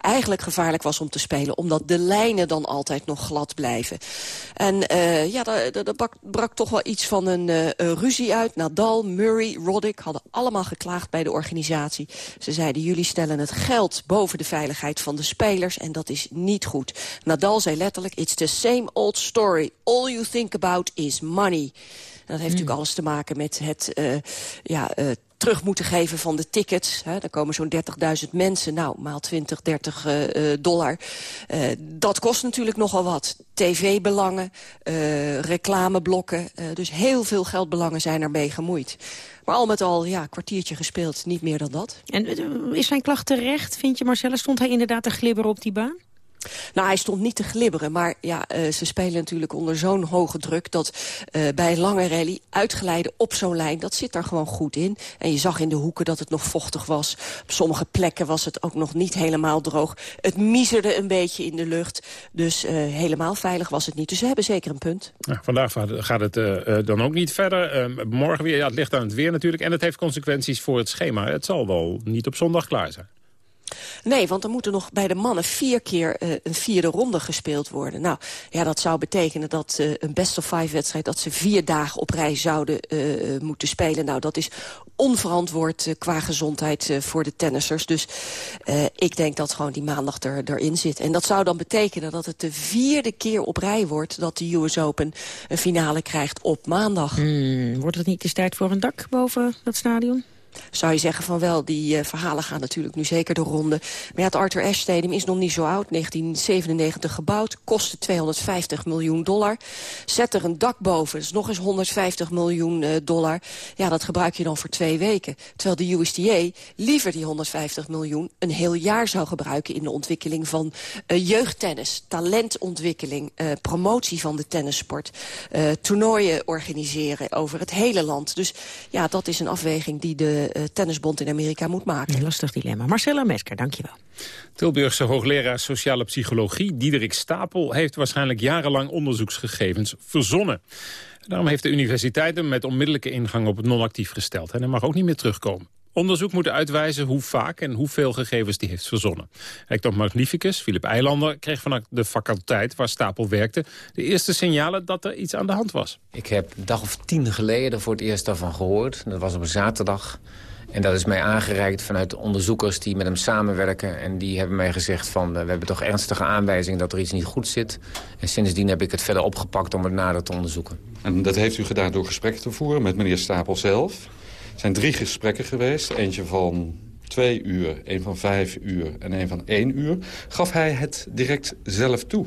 eigenlijk gevaarlijk was om te spelen. Omdat de lijnen dan altijd nog glad blijven. En ja, daar brak, brak, toch wel iets van een ruzie uit. Nadal, Murray, Roddick hadden allemaal geklaagd bij de organisatie. Ze zeiden, jullie stellen het geld boven de veiligheid van de spelers... en dat is niet goed. Nadal zei letterlijk, it's the same old story. All you think about is money. En dat heeft natuurlijk alles te maken met het uh, ja, uh, terug moeten geven van de tickets. Hè, daar komen zo'n 30.000 mensen. Nou, maal 20, 30 uh, dollar. Uh, dat kost natuurlijk nogal wat. TV-belangen, uh, reclameblokken. Dus heel veel geldbelangen zijn ermee gemoeid. Maar al met al, ja, kwartiertje gespeeld. Niet meer dan dat. En is zijn klacht terecht, vind je Marcella? Stond hij inderdaad te glibberen op die baan? Nou, hij stond niet te glibberen, maar ja, uh, ze spelen natuurlijk onder zo'n hoge druk... dat uh, bij een lange rally uitgeleiden op zo'n lijn, dat zit er gewoon goed in. En je zag in de hoeken dat het nog vochtig was. Op sommige plekken was het ook nog niet helemaal droog. Het miezerde een beetje in de lucht, dus uh, helemaal veilig was het niet. Dus ze hebben zeker een punt. Vandaag gaat het dan ook niet verder. morgen weer, ja, het ligt aan het weer natuurlijk. En het heeft consequenties voor het schema. Het zal wel niet op zondag klaar zijn. Nee, want er moeten nog bij de mannen vier keer uh, een vierde ronde gespeeld worden. Nou, ja, dat zou betekenen dat uh, een best-of-five-wedstrijd... dat ze vier dagen op rij zouden uh, moeten spelen. Nou, dat is onverantwoord qua gezondheid voor de tennissers. Dus ik denk dat gewoon die maandag er, erin zit. En dat zou dan betekenen dat het de vierde keer op rij wordt... dat de US Open een finale krijgt op maandag. Hmm, wordt het niet eens tijd voor een dak boven dat stadion? Zou je zeggen van wel, die uh, verhalen gaan natuurlijk nu zeker de ronde. Maar ja, het Arthur Ashe Stadium is nog niet zo oud. 1997 gebouwd, kostte 250 miljoen dollar. Zet er een dak boven, dat is nog eens 150 miljoen uh, dollar. Ja, dat gebruik je dan voor twee weken. Terwijl de USDA liever die 150 miljoen een heel jaar zou gebruiken... in de ontwikkeling van uh, jeugdtennis, talentontwikkeling... promotie van de tennissport, toernooien organiseren over het hele land. Dus ja, dat is een afweging die de uh, tennisbond in Amerika moet maken. Een lastig dilemma. Marcella Mesker, dankjewel. Tilburgse hoogleraar sociale psychologie Diederik Stapel... heeft waarschijnlijk jarenlang onderzoeksgegevens verzonnen. Daarom heeft de universiteit hem met onmiddellijke ingang op het non-actief gesteld. En hij mag ook niet meer terugkomen. Onderzoek moet uitwijzen hoe vaak en hoeveel gegevens die heeft verzonnen. Hector Magnificus, Philip Eilander, kreeg vanuit de faculteit waar Stapel werkte... de eerste signalen dat er iets aan de hand was. Ik heb een dag of tien geleden voor het eerst daarvan gehoord. Dat was op een zaterdag. En dat is mij aangereikt vanuit onderzoekers die met hem samenwerken. En die hebben mij gezegd van we hebben toch ernstige aanwijzingen dat er iets niet goed zit. En sindsdien heb ik het verder opgepakt om het nader te onderzoeken. En dat heeft u gedaan door gesprekken te voeren met meneer Stapel zelf? Zijn drie gesprekken geweest. Eentje van twee uur, een van vijf uur en een van één uur. Gaf hij het direct zelf toe?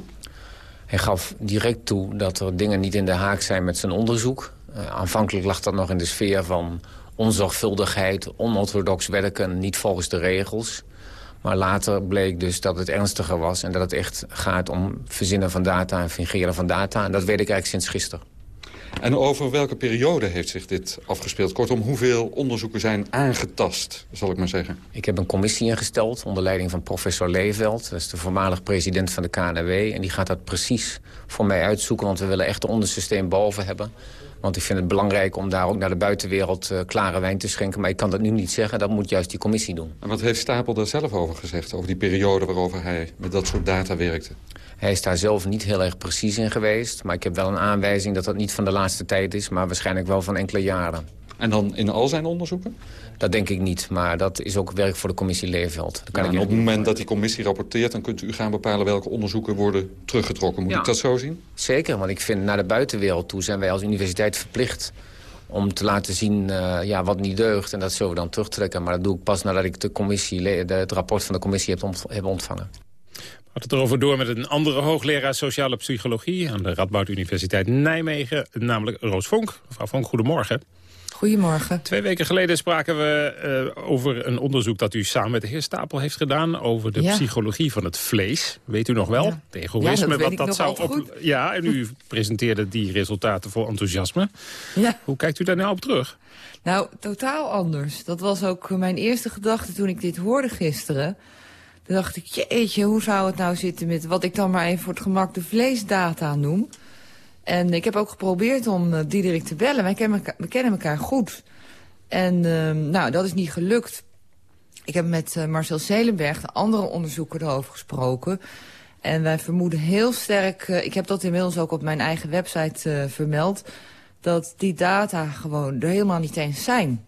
Hij gaf direct toe dat er dingen niet in de haak zijn met zijn onderzoek. Uh, aanvankelijk lag dat nog in de sfeer van onzorgvuldigheid, onorthodox werken, niet volgens de regels. Maar later bleek dus dat het ernstiger was en dat het echt gaat om verzinnen van data en fingeren van data. En dat weet ik eigenlijk sinds gisteren. En over welke periode heeft zich dit afgespeeld? Kortom, hoeveel onderzoeken zijn aangetast, zal ik maar zeggen? Ik heb een commissie ingesteld onder leiding van professor Leeveld. Dat is de voormalig president van de KNW. En die gaat dat precies voor mij uitzoeken, want we willen echt een ondersysteem boven hebben. Want ik vind het belangrijk om daar ook naar de buitenwereld uh, klare wijn te schenken. Maar ik kan dat nu niet zeggen, dat moet juist die commissie doen. En wat heeft Stapel daar zelf over gezegd? Over die periode waarover hij met dat soort data werkte? Hij is daar zelf niet heel erg precies in geweest. Maar ik heb wel een aanwijzing dat dat niet van de laatste tijd is... maar waarschijnlijk wel van enkele jaren. En dan in al zijn onderzoeken? Dat denk ik niet, maar dat is ook werk voor de commissie Leefveld. kan ik op het moment dat die commissie rapporteert... dan kunt u gaan bepalen welke onderzoeken worden teruggetrokken. Moet ik dat zo zien? Zeker, want ik vind naar de buitenwereld toe... zijn wij als universiteit verplicht om te laten zien uh, ja, wat niet deugt. En dat zullen we dan terugtrekken. Maar dat doe ik pas nadat ik de commissie, de, het rapport van de commissie heb, ont heb ontvangen. We het erover door met een andere hoogleraar sociale psychologie... aan de Radboud Universiteit Nijmegen, namelijk Roos Vonk. Mevrouw Vonk, goedemorgen. Goedemorgen. Twee weken geleden spraken we uh, over een onderzoek dat u samen met de heer Stapel heeft gedaan... over de ja. psychologie van het vlees. Weet u nog wel? Ja. Het egoïsme, ja, dat wat dat zou op. Ja, en u presenteerde die resultaten vol enthousiasme. Ja. Hoe kijkt u daar nou op terug? Nou, totaal anders. Dat was ook mijn eerste gedachte toen ik dit hoorde gisteren. Toen dacht ik, jeetje, hoe zou het nou zitten met wat ik dan maar even voor het gemak de vleesdata noem... En ik heb ook geprobeerd om uh, Diederik te bellen. Wij kennen elkaar, we kennen elkaar goed. En uh, nou, dat is niet gelukt. Ik heb met uh, Marcel Zelenberg, de andere onderzoeker, erover gesproken. En wij vermoeden heel sterk, uh, ik heb dat inmiddels ook op mijn eigen website vermeld... dat die data gewoon er helemaal niet eens zijn.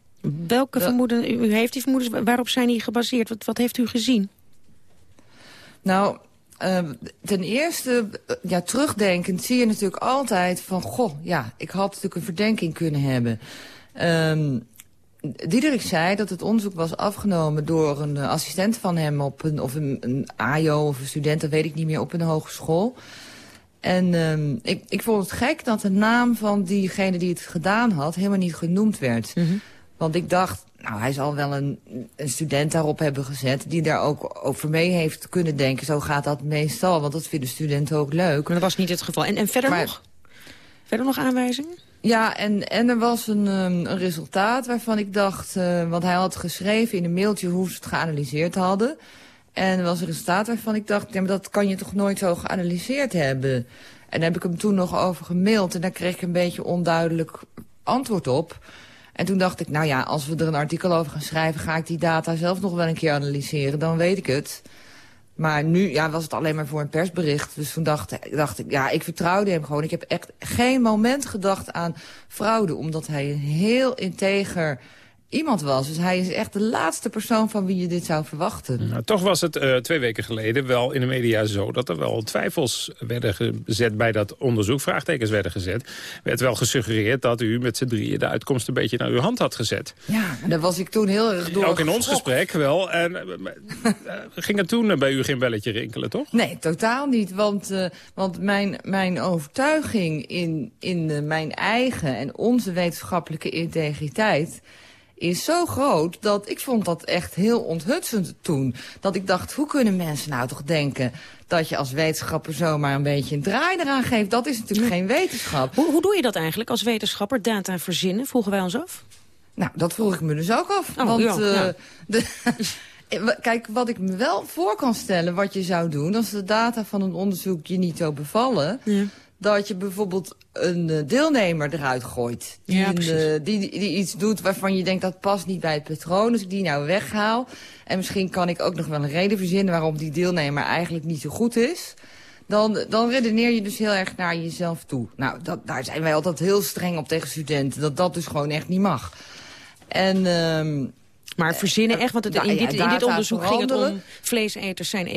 Welke dat... vermoeden, u heeft die vermoedens, waarop zijn die gebaseerd? Wat, wat heeft u gezien? Nou, uh, ten eerste, ja, terugdenkend zie je natuurlijk altijd van... goh, ja, ik had natuurlijk een verdenking kunnen hebben. Um, Diederik zei dat het onderzoek was afgenomen door een assistent van hem... Op een, of een, een AJO of een student, dat weet ik niet meer, op een hogeschool. En um, ik, ik vond het gek dat de naam van diegene die het gedaan had... helemaal niet genoemd werd. Mm -hmm. Want ik dacht, nou, hij zal wel een, een, student daarop hebben gezet... die daar ook over mee heeft kunnen denken. Zo gaat dat meestal, want dat vinden studenten ook leuk. Maar dat was niet het geval. En, en verder maar, nog? Verder nog aanwijzingen? Ja, en, en er was een, um, een resultaat waarvan ik dacht... Uh, want hij had geschreven in een mailtje hoe ze het geanalyseerd hadden. En er was een resultaat waarvan ik dacht... Ja, maar dat kan je toch nooit zo geanalyseerd hebben? En daar heb ik hem toen nog over gemaild... en daar kreeg ik een beetje onduidelijk antwoord op... En toen dacht ik, nou ja, als we er een artikel over gaan schrijven... ga ik die data zelf nog wel een keer analyseren, dan weet ik het. Maar nu ja, was het alleen maar voor een persbericht. Dus toen dacht, dacht ik, ja, ik vertrouwde hem gewoon. Ik heb echt geen moment gedacht aan fraude. Omdat hij een heel integer iemand was. Dus hij is echt de laatste persoon van wie je dit zou verwachten. Nou, toch was het uh, twee weken geleden wel in de media zo... dat er wel twijfels werden gezet bij dat onderzoek. Vraagtekens werden gezet. werd wel gesuggereerd dat u met z'n drieën de uitkomst een beetje naar uw hand had gezet. Ja, daar was ik toen heel erg door. Ook in ons gesprek wel. En, uh, ging er toen bij u geen belletje rinkelen, toch? Nee, totaal niet. Want, uh, want mijn, mijn overtuiging in, in mijn eigen en onze wetenschappelijke integriteit is zo groot dat ik vond dat echt heel onthutsend toen. Dat ik dacht, hoe kunnen mensen nou toch denken dat je als wetenschapper zomaar een beetje een draai eraan geeft. Dat is natuurlijk geen wetenschap. Hoe, hoe doe je dat eigenlijk als wetenschapper, data verzinnen? Vroegen wij ons af? Nou, dat vroeg ik me dus ook af. Oh, want ja, uh, de, Kijk, wat ik me wel voor kan stellen, wat je zou doen... als de data van een onderzoek je niet zou bevallen... Ja dat je bijvoorbeeld een eh, deelnemer eruit gooit. Die, ja, een, die, die, iets doet waarvan je denkt dat past niet bij het patroon. Dus ik die nou weghaal. En misschien kan ik ook nog wel een reden verzinnen waarom die deelnemer eigenlijk niet zo goed is. Dan, dan redeneer je dus heel erg naar jezelf toe. Nou, dat, daar zijn wij altijd heel streng op tegen studenten. Dat dat dus gewoon echt niet mag. En... Um, maar verzinnen echt, want het, in, dit, in dit onderzoek ging het om... vleeseters zijn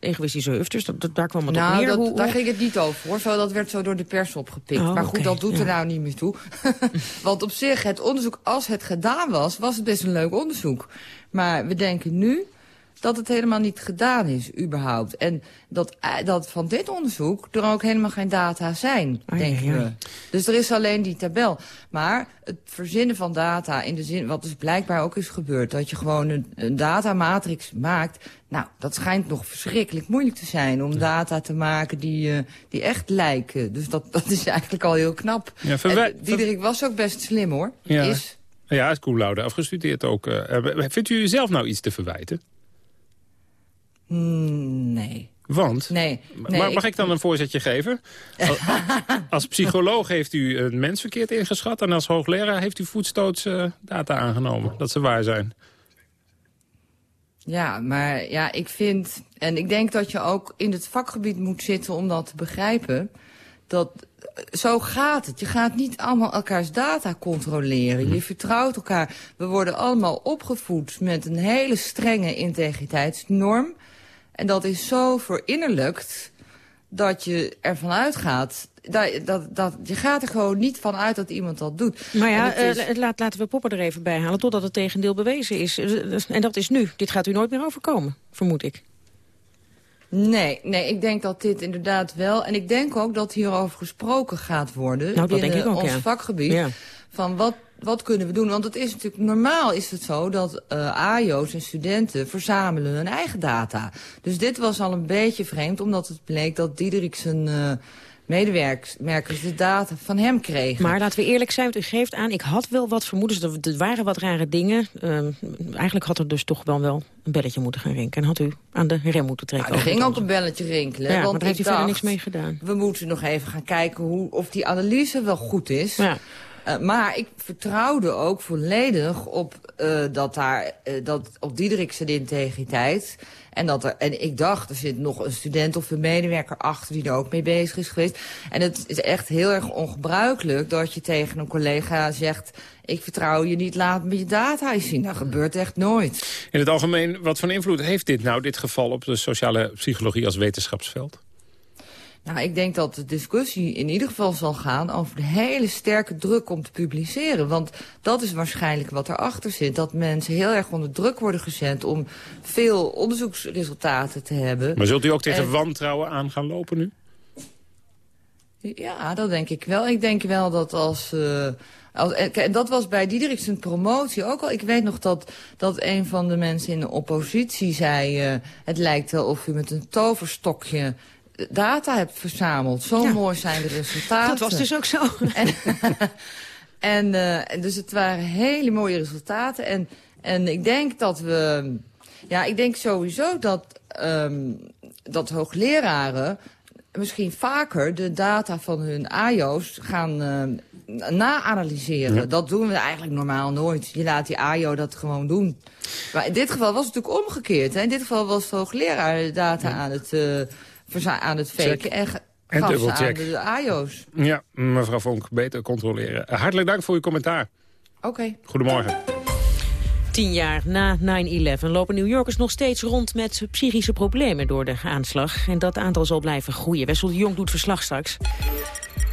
egoïstische hufters. Dat, daar kwam het nou, op neer. Dat, hoe, daar ging het niet over, hoor. Zo, dat werd zo door de pers opgepikt. Oh, maar goed, dat doet er nou niet meer toe. want op zich, het onderzoek, als het gedaan was... was het best een leuk onderzoek. Maar we denken nu dat het helemaal niet gedaan is, überhaupt. En dat, eh, dat van dit onderzoek er ook helemaal geen data zijn, oh, denken ja, we. Dus er is alleen die tabel. Maar het verzinnen van data in de zin, wat dus blijkbaar ook is gebeurd... dat je gewoon een, een datamatrix maakt... nou, dat schijnt nog verschrikkelijk moeilijk te zijn... om data te maken die, uh, die echt lijken. Dus dat, dat is eigenlijk al heel knap. Ja, Diederik was ook best slim, hoor. Ja. Is... Ja, is cum afgestudeerd ook. Uh, vindt u zelf nou iets te verwijten? Hmm, nee. Want? Nee. nee mag ik... dan een voorzetje geven? Als, als, psycholoog heeft u een mens verkeerd ingeschat... en als hoogleraar heeft u voetstoots uh, data aangenomen. Dat ze waar zijn. Ja, maar ja, ik vind... En ik denk dat je ook in het vakgebied moet zitten om dat te begrijpen. Dat zo gaat het. Je gaat niet allemaal elkaars data controleren. Je vertrouwt elkaar. We worden allemaal opgevoed met een hele strenge integriteitsnorm. En dat is zo verinnerlijkt dat je ervan uitgaat... Dat, dat, dat, je gaat er gewoon niet van uit dat iemand dat doet. Maar ja, is... uh, laat, laten we Popper er even bij halen... totdat het tegendeel bewezen is. En dat is nu. Dit gaat u nooit meer overkomen, vermoed ik. Nee, nee, ik denk dat dit inderdaad wel... en ik denk ook dat hierover gesproken gaat worden... Nou, dat denk ik ook, ons vakgebied. Ja. Van wat wat kunnen we doen? Want het is natuurlijk normaal is het zo dat uh, AIO's en studenten verzamelen hun eigen data. Dus dit was al een beetje vreemd, omdat het bleek dat Diederik zijn uh, medewerkers de data van hem kregen. Maar laten we eerlijk zijn, u geeft aan, ik had wel wat vermoedens, er waren wat rare dingen. Uh, eigenlijk had er dus toch wel, wel een belletje moeten gaan rinkelen. En had u aan de rem moeten trekken. Nou, er ging ook een belletje rinkelen. Ja, want maar daar heeft u verder niks mee gedaan. We moeten nog even gaan kijken hoe, of die analyse wel goed is. Ja. Uh, maar ik vertrouwde ook volledig op, uh, dat daar, uh, dat, op Diederikse integriteit. En, dat er, en ik dacht, er zit nog een student of een medewerker achter die er ook mee bezig is geweest. En het is echt heel erg ongebruikelijk dat je tegen een collega zegt... ik vertrouw je niet, laat me je data zien. Dat gebeurt echt nooit. In het algemeen, wat voor invloed heeft dit nou, dit geval... op de sociale psychologie als wetenschapsveld? Nou, ik denk dat de discussie in ieder geval zal gaan over de hele sterke druk om te publiceren. Want dat is waarschijnlijk wat erachter zit. Dat mensen heel erg onder druk worden gezet om veel onderzoeksresultaten te hebben. Maar zult u ook tegen wantrouwen aan gaan lopen nu? Ja, dat denk ik wel. Ik denk wel dat als... Uh, als en dat was bij Diederik's promotie ook al. Ik weet nog dat, dat een van de mensen in de oppositie zei... Uh, het lijkt wel of u met een toverstokje data hebt verzameld. Zo mooi zijn de resultaten. Dat was dus ook zo. En, uh, en dus het waren hele mooie resultaten. En, en ik denk dat we... Ja, ik denk sowieso dat, um, dat hoogleraren misschien vaker de data van hun AIO's gaan uh, na-analyseren. Dat doen we eigenlijk normaal nooit. Je laat die AJO dat gewoon doen. Maar in dit geval was het natuurlijk omgekeerd. Hè? In dit geval was de hoogleraar de data aan het, uh, aan het faken. En, en gaf ze aan de AJO's. Ja, mevrouw Vonk, beter controleren. Hartelijk dank voor uw commentaar. Oké. Goedemorgen. Tien jaar na 9-11 lopen New Yorkers nog steeds rond met psychische problemen door de aanslag. En dat aantal zal blijven groeien. Wessel de Jong doet verslag straks.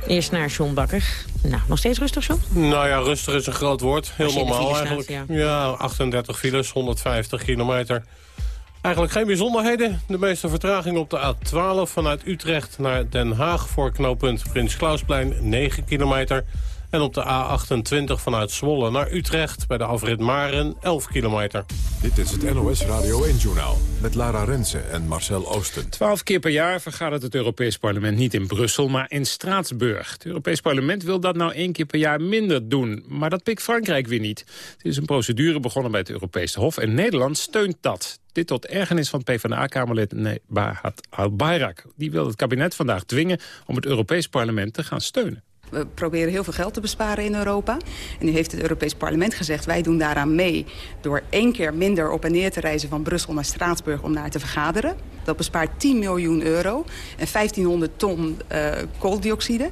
Eerst naar John Bakker. Nou, nog steeds rustig, John? Nou ja, rustig is een groot woord. Heel normaal eigenlijk. ja. ja, 38 files, 150 kilometer. Eigenlijk geen bijzonderheden. De meeste vertraging op de A12 vanuit Utrecht naar Den Haag... voor knooppunt Prins Klausplein, 9 kilometer... En op de A28 vanuit Zwolle naar Utrecht bij de afrit Maren 11 kilometer. Dit is het NOS Radio 1-journaal met Lara Rensen en Marcel Oosten. Twaalf keer per jaar vergadert het Europees Parlement niet in Brussel, maar in Straatsburg. Het Europees Parlement wil dat nou één keer per jaar minder doen. Maar dat pikt Frankrijk weer niet. Het is een procedure begonnen bij het Europese Hof en Nederland steunt dat. Dit tot ergernis van PvdA-kamerlid Nebahat al-Bayrak. Die wil het kabinet vandaag dwingen om het Europees Parlement te gaan steunen. We proberen heel veel geld te besparen in Europa. En nu heeft het Europees Parlement gezegd... wij doen daaraan mee door één keer minder op en neer te reizen... van Brussel naar Straatsburg om daar te vergaderen. Dat bespaart 10 miljoen euro en 1500 ton uh, kooldioxide.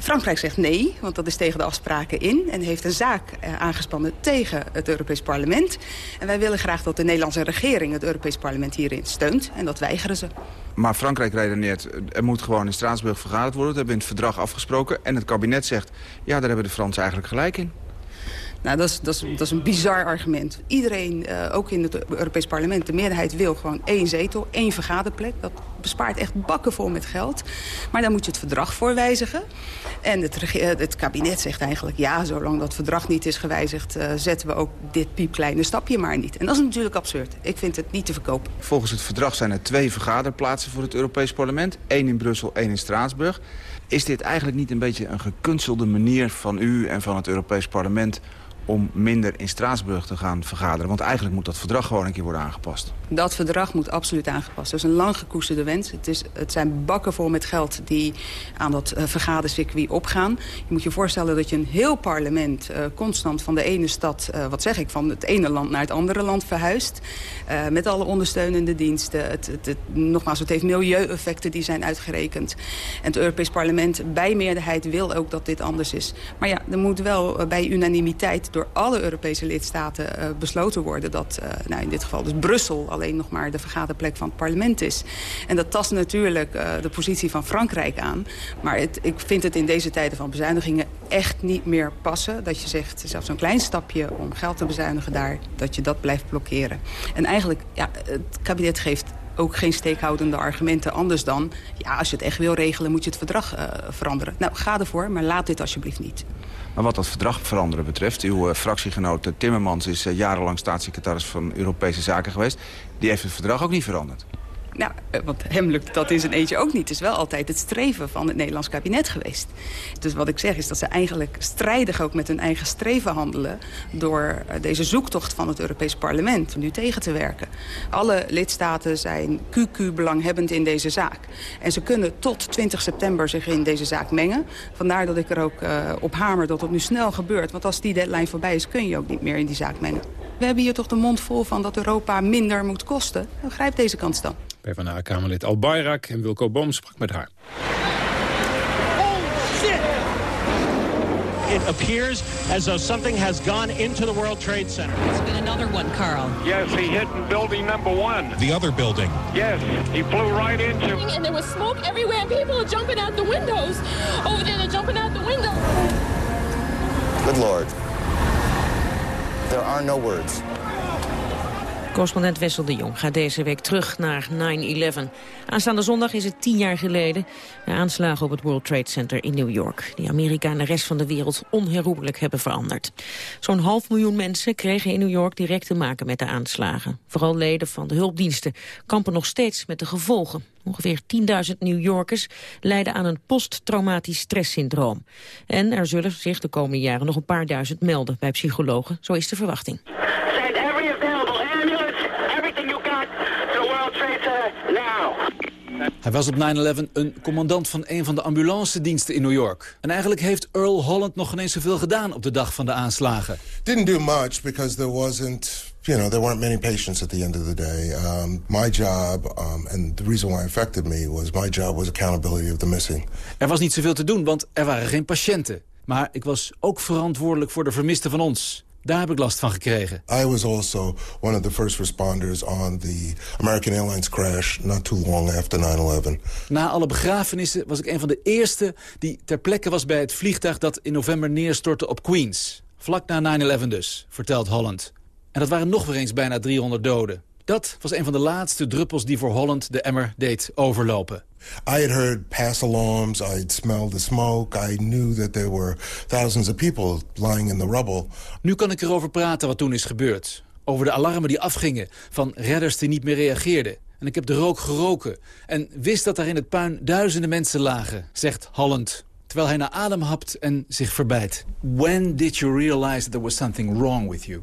Frankrijk zegt nee, want dat is tegen de afspraken in... en heeft een zaak uh, aangespannen tegen het Europees Parlement. En wij willen graag dat de Nederlandse regering het Europees Parlement hierin steunt. En dat weigeren ze. Maar Frankrijk redeneert, er moet gewoon in Straatsburg vergaderd worden. Dat hebben we in het verdrag afgesproken. En het kabinet zegt, ja, daar hebben de Fransen eigenlijk gelijk in. Nou, dat is, dat, is, een bizar argument. Iedereen, uh, ook in het Europees Parlement, de meerderheid wil gewoon één zetel, één vergaderplek. Dat bespaart echt bakken vol met geld. Maar dan moet je het verdrag voor wijzigen. En het, het kabinet zegt eigenlijk, ja, zolang dat verdrag niet is gewijzigd... Uh, zetten we ook dit piepkleine stapje maar niet. En dat is natuurlijk absurd. Ik vind het niet te verkopen. Volgens het verdrag zijn er twee vergaderplaatsen voor het Europees Parlement. Eén in Brussel, één in Straatsburg. Is dit eigenlijk niet een beetje een gekunstelde manier van u en van het Europees Parlement om minder in Straatsburg te gaan vergaderen? Want eigenlijk moet dat verdrag gewoon een keer worden aangepast. Dat verdrag moet absoluut aangepast. Dat is een lang gekoesterde wens. Het, is, het zijn bakken vol met geld die aan dat uh, vergadercircuit opgaan. Je moet je voorstellen dat je een heel parlement uh, constant van de ene stad... Uh, wat zeg ik, van het ene land naar het andere land verhuist. met alle ondersteunende diensten. Het, het, nogmaals, het heeft milieueffecten die zijn uitgerekend. En het Europees Parlement bij meerderheid wil ook dat dit anders is. Maar ja, er moet wel bij unanimiteit door alle Europese lidstaten uh, besloten worden... dat uh, nou in dit geval dus Brussel alleen nog maar de vergaderplek van het parlement is. En dat tast natuurlijk uh, de positie van Frankrijk aan. Maar het, ik vind het in deze tijden van bezuinigingen echt niet meer passen... dat je zegt, zelfs zo'n klein stapje om geld te bezuinigen daar... dat je dat blijft blokkeren. En eigenlijk, ja, het kabinet geeft ook geen steekhoudende argumenten anders dan... ja, als je het echt wil regelen, moet je het verdrag veranderen. Nou, ga ervoor, maar laat dit alsjeblieft niet. Maar wat dat verdrag veranderen betreft... uw uh, fractiegenoot Timmermans is uh, jarenlang staatssecretaris van Europese Zaken geweest. Die heeft het verdrag ook niet veranderd. Nou, want hem lukt dat in zijn eentje ook niet. Het is wel altijd het streven van het Nederlands kabinet geweest. Dus wat ik zeg is dat ze eigenlijk strijdig ook met hun eigen streven handelen... door deze zoektocht van het Europees Parlement nu tegen te werken. Alle lidstaten zijn QQ-belanghebbend in deze zaak. En ze kunnen tot 20 september zich in deze zaak mengen. Vandaar dat ik er ook uh, op hamer dat het nu snel gebeurt. Want als die deadline voorbij is, kun je ook niet meer in die zaak mengen. We hebben hier toch de mond vol van dat Europa minder moet kosten. Grijp deze kans dan. PvdA-kamerlid Al Bayrak en Wilco Boom sprak met haar. It appears as though something has gone into the World Trade Center. It's been another one, Carl. Yes, he hit building number one. The other building. Yes, he flew right into. And there was smoke everywhere, and people are jumping out the windows. Over there, they're jumping out the window. Good Lord. There are no words. Correspondent Wessel de Jong gaat deze week terug naar 9-11. Aanstaande zondag is het tien jaar geleden... de aanslagen op het World Trade Center in New York... die Amerika en de rest van de wereld onherroepelijk hebben veranderd. Zo'n half miljoen mensen kregen in New York direct te maken met de aanslagen. Vooral leden van de hulpdiensten kampen nog steeds met de gevolgen. Ongeveer 10.000 New Yorkers lijden aan een posttraumatisch stresssyndroom. En er zullen zich de komende jaren nog een paar duizend melden bij psychologen. Zo is de verwachting. Hij was op 9-11 een commandant van een van de ambulancediensten in New York. En eigenlijk heeft Earl Holland nog geen eens zoveel gedaan op de dag van de aanslagen. Didn't do much because there wasn't you know, there weren't many patients at the end of the day. Um, my job, um, and the reason why it affected me was my job was accountability of the missing. Er was niet zoveel te doen, want er waren geen patiënten. Maar ik was ook verantwoordelijk voor de vermisten van ons. Daar heb ik last van gekregen. I was also one of the first responders on the American Airlines crash not too long after 9/11. Na alle begrafenissen was ik een van de eerste die ter plekke was bij het vliegtuig dat in november neerstortte op Queens. Vlak na 9/11 dus, vertelt Holland. En dat waren nog weer eens bijna 300 doden. Dat was een van de laatste druppels die voor Holland de emmer deed overlopen. I had heard pass alarms, I had smelled the smoke, I knew that there were thousands of people lying in the rubble. Nu kan ik erover praten wat toen is gebeurd. Over de alarmen die afgingen, van redders die niet meer reageerden. En ik heb de rook geroken en wist dat daar in het puin duizenden mensen lagen, zegt Holland. Terwijl hij naar adem hapt en zich verbijt. When did you realize that there was something wrong with you?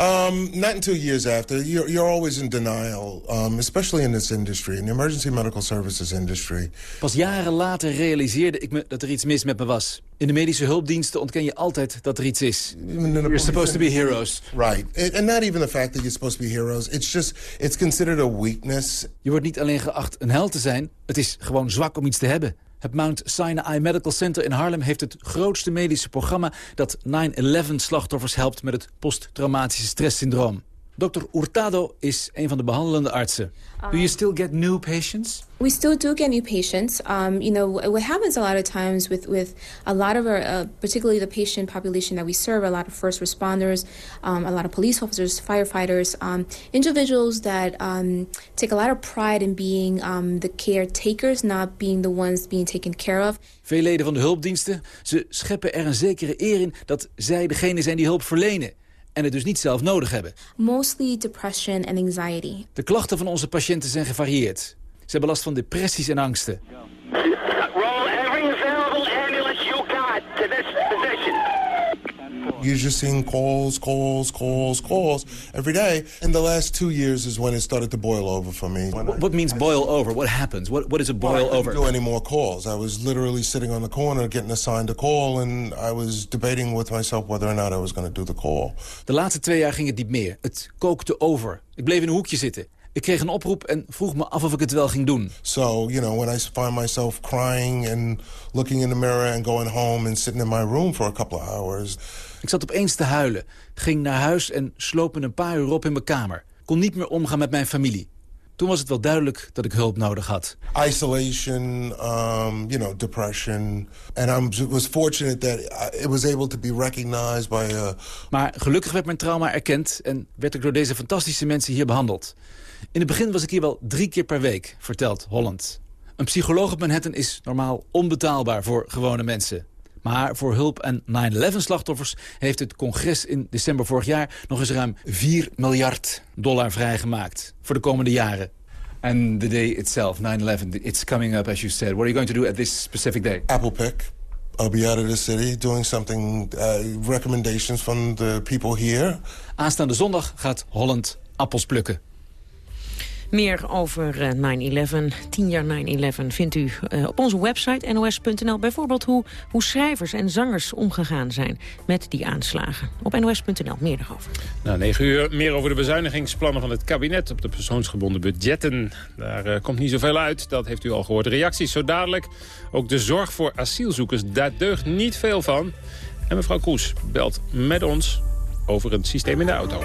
Um, not until years after. You're, you're always in denial, um, especially in this industry, in the emergency medical services industry. Pas jaren later realiseerde ik me dat er iets mis met me was. In de medische hulpdiensten ontken je altijd dat er iets is. You're supposed to be heroes. Right. And not even the fact that you're supposed to be heroes. It's just, it's considered a weakness. Je wordt niet alleen geacht een held te zijn. Het is gewoon zwak om iets te hebben. Het Mount Sinai Medical Center in Harlem heeft het grootste medische programma... dat 9-11-slachtoffers helpt met het posttraumatische stresssyndroom. Dr. Hurtado is een van de behandelende artsen. Do you still get new patients? We still do get new patients. Um, you know, what happens a lot of times with, with a lot of our, uh, particularly the patient population that we serve, a lot of first responders, um, a lot of police officers, firefighters, um, individuals that um, take a lot of pride in being um, the caretakers, not being the ones being taken care of. Veel leden van de hulpdiensten, ze scheppen er een zekere eer in dat zij degene zijn die hulp verlenen en het dus niet zelf nodig hebben. Mostly depression and anxiety. De klachten van onze patiënten zijn gevarieerd. Ze hebben last van depressies en angsten every available ambulance you got to this position. You're just seeing calls, calls, calls, calls every day. And the last two years is when it started to boil over for me. What, what means boil over? What happens? What, what is a boil well, I over? do any more calls. I was literally sitting on the corner getting assigned a call... and I was debating with myself whether or not I was going to do the call. De laatste twee jaar ging het niet meer. Het kookte over. Ik bleef in een hoekje zitten. Ik kreeg een oproep en vroeg me af of ik het wel ging doen. So, you know, when I find myself crying and looking in the mirror and going home and sitting in my room for a couple of hours. Ik zat opeens te huilen, ging naar huis en sloop een paar uur op in mijn kamer. Kon niet meer omgaan met mijn familie. Toen was het wel duidelijk dat ik hulp nodig had. Isolation, um, you know, depression. And I was fortunate that it was able to be recognized by a... Maar gelukkig werd mijn trauma erkend en werd ik door deze fantastische mensen hier behandeld. In het begin was ik hier wel drie keer per week, vertelt Holland. Een psycholoog op Manhattan is normaal onbetaalbaar voor gewone mensen. Maar voor hulp aan 9-11-slachtoffers heeft het congres in december vorig jaar... nog eens ruim 4 miljard dollar vrijgemaakt voor de komende jaren. And the day itself, 9-11, it's coming up, as you said. What are you going to do at this specific day? Apple pick. I'll be out of the city doing something, uh, recommendations from the people here. Aanstaande zondag gaat Holland appels plukken. Meer over eh, 9-11, 10 jaar 9-11, vindt u uh, op onze website nos.nl. Bijvoorbeeld hoe, hoe schrijvers en zangers omgegaan zijn met die aanslagen. Op nos.nl, meer daarover. Nou, 9 uur, meer over de bezuinigingsplannen van het kabinet... op de persoonsgebonden budgetten. Daar uh, komt niet zoveel uit, dat heeft u al gehoord. Reacties zo dadelijk. Ook de zorg voor asielzoekers, daar deugt niet veel van. En mevrouw Koes belt met ons over een systeem in de auto.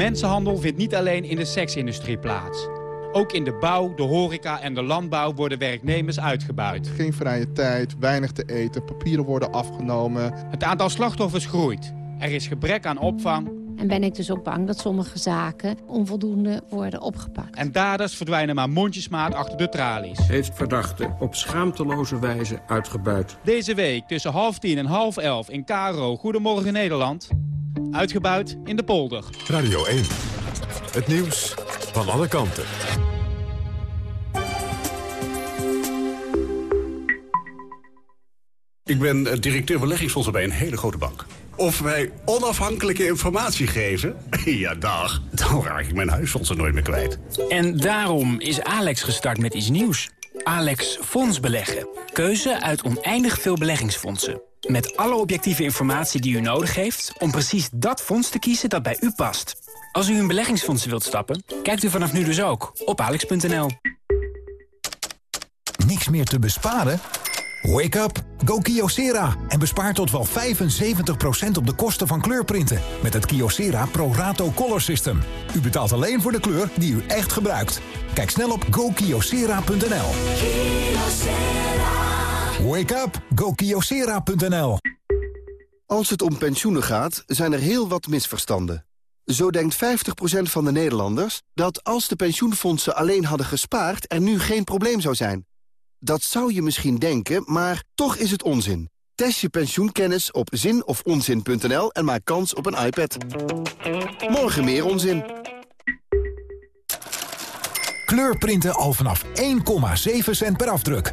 Mensenhandel vindt niet alleen in de seksindustrie plaats. Ook in de bouw, de horeca en de landbouw worden werknemers uitgebuit. Geen vrije tijd, weinig te eten, papieren worden afgenomen. Het aantal slachtoffers groeit. Er is gebrek aan opvang. En ben ik dus ook bang dat sommige zaken onvoldoende worden opgepakt. En daders verdwijnen maar mondjesmaat achter de tralies. Heeft verdachte op schaamteloze wijze uitgebuit. Deze week tussen half tien en half elf in Karo Goedemorgen Nederland... Uitgebuit in de polder. Radio 1. Het nieuws van alle kanten. Ik ben eh, directeur beleggingsfondsen bij een hele grote bank. Of wij onafhankelijke informatie geven? Ja, dag. Dan raak ik mijn huisfondsen nooit meer kwijt. En daarom is Alex gestart met iets nieuws. Alex Fonds Beleggen. Keuze uit oneindig veel beleggingsfondsen. Met alle objectieve informatie die u nodig heeft... om precies dat fonds te kiezen dat bij u past. Als u in beleggingsfondsen wilt stappen, kijkt u vanaf nu dus ook op alex.nl. Niks meer te besparen? Wake up, go Kyocera en bespaar tot wel 75% op de kosten van kleurprinten met het Kyocera Pro Rato Color System. U betaalt alleen voor de kleur die u echt gebruikt. Kijk snel op gokyocera.nl. Wake up, go Kyocera.nl. Als het om pensioenen gaat, zijn er heel wat misverstanden. Zo denkt 50% van de Nederlanders dat als de pensioenfondsen alleen hadden gespaard... er nu geen probleem zou zijn. Dat zou je misschien denken, maar toch is het onzin. Test je pensioenkennis op zinofonzin.nl en maak kans op een iPad. Morgen meer onzin. Kleurprinten al vanaf 1,7 cent per afdruk.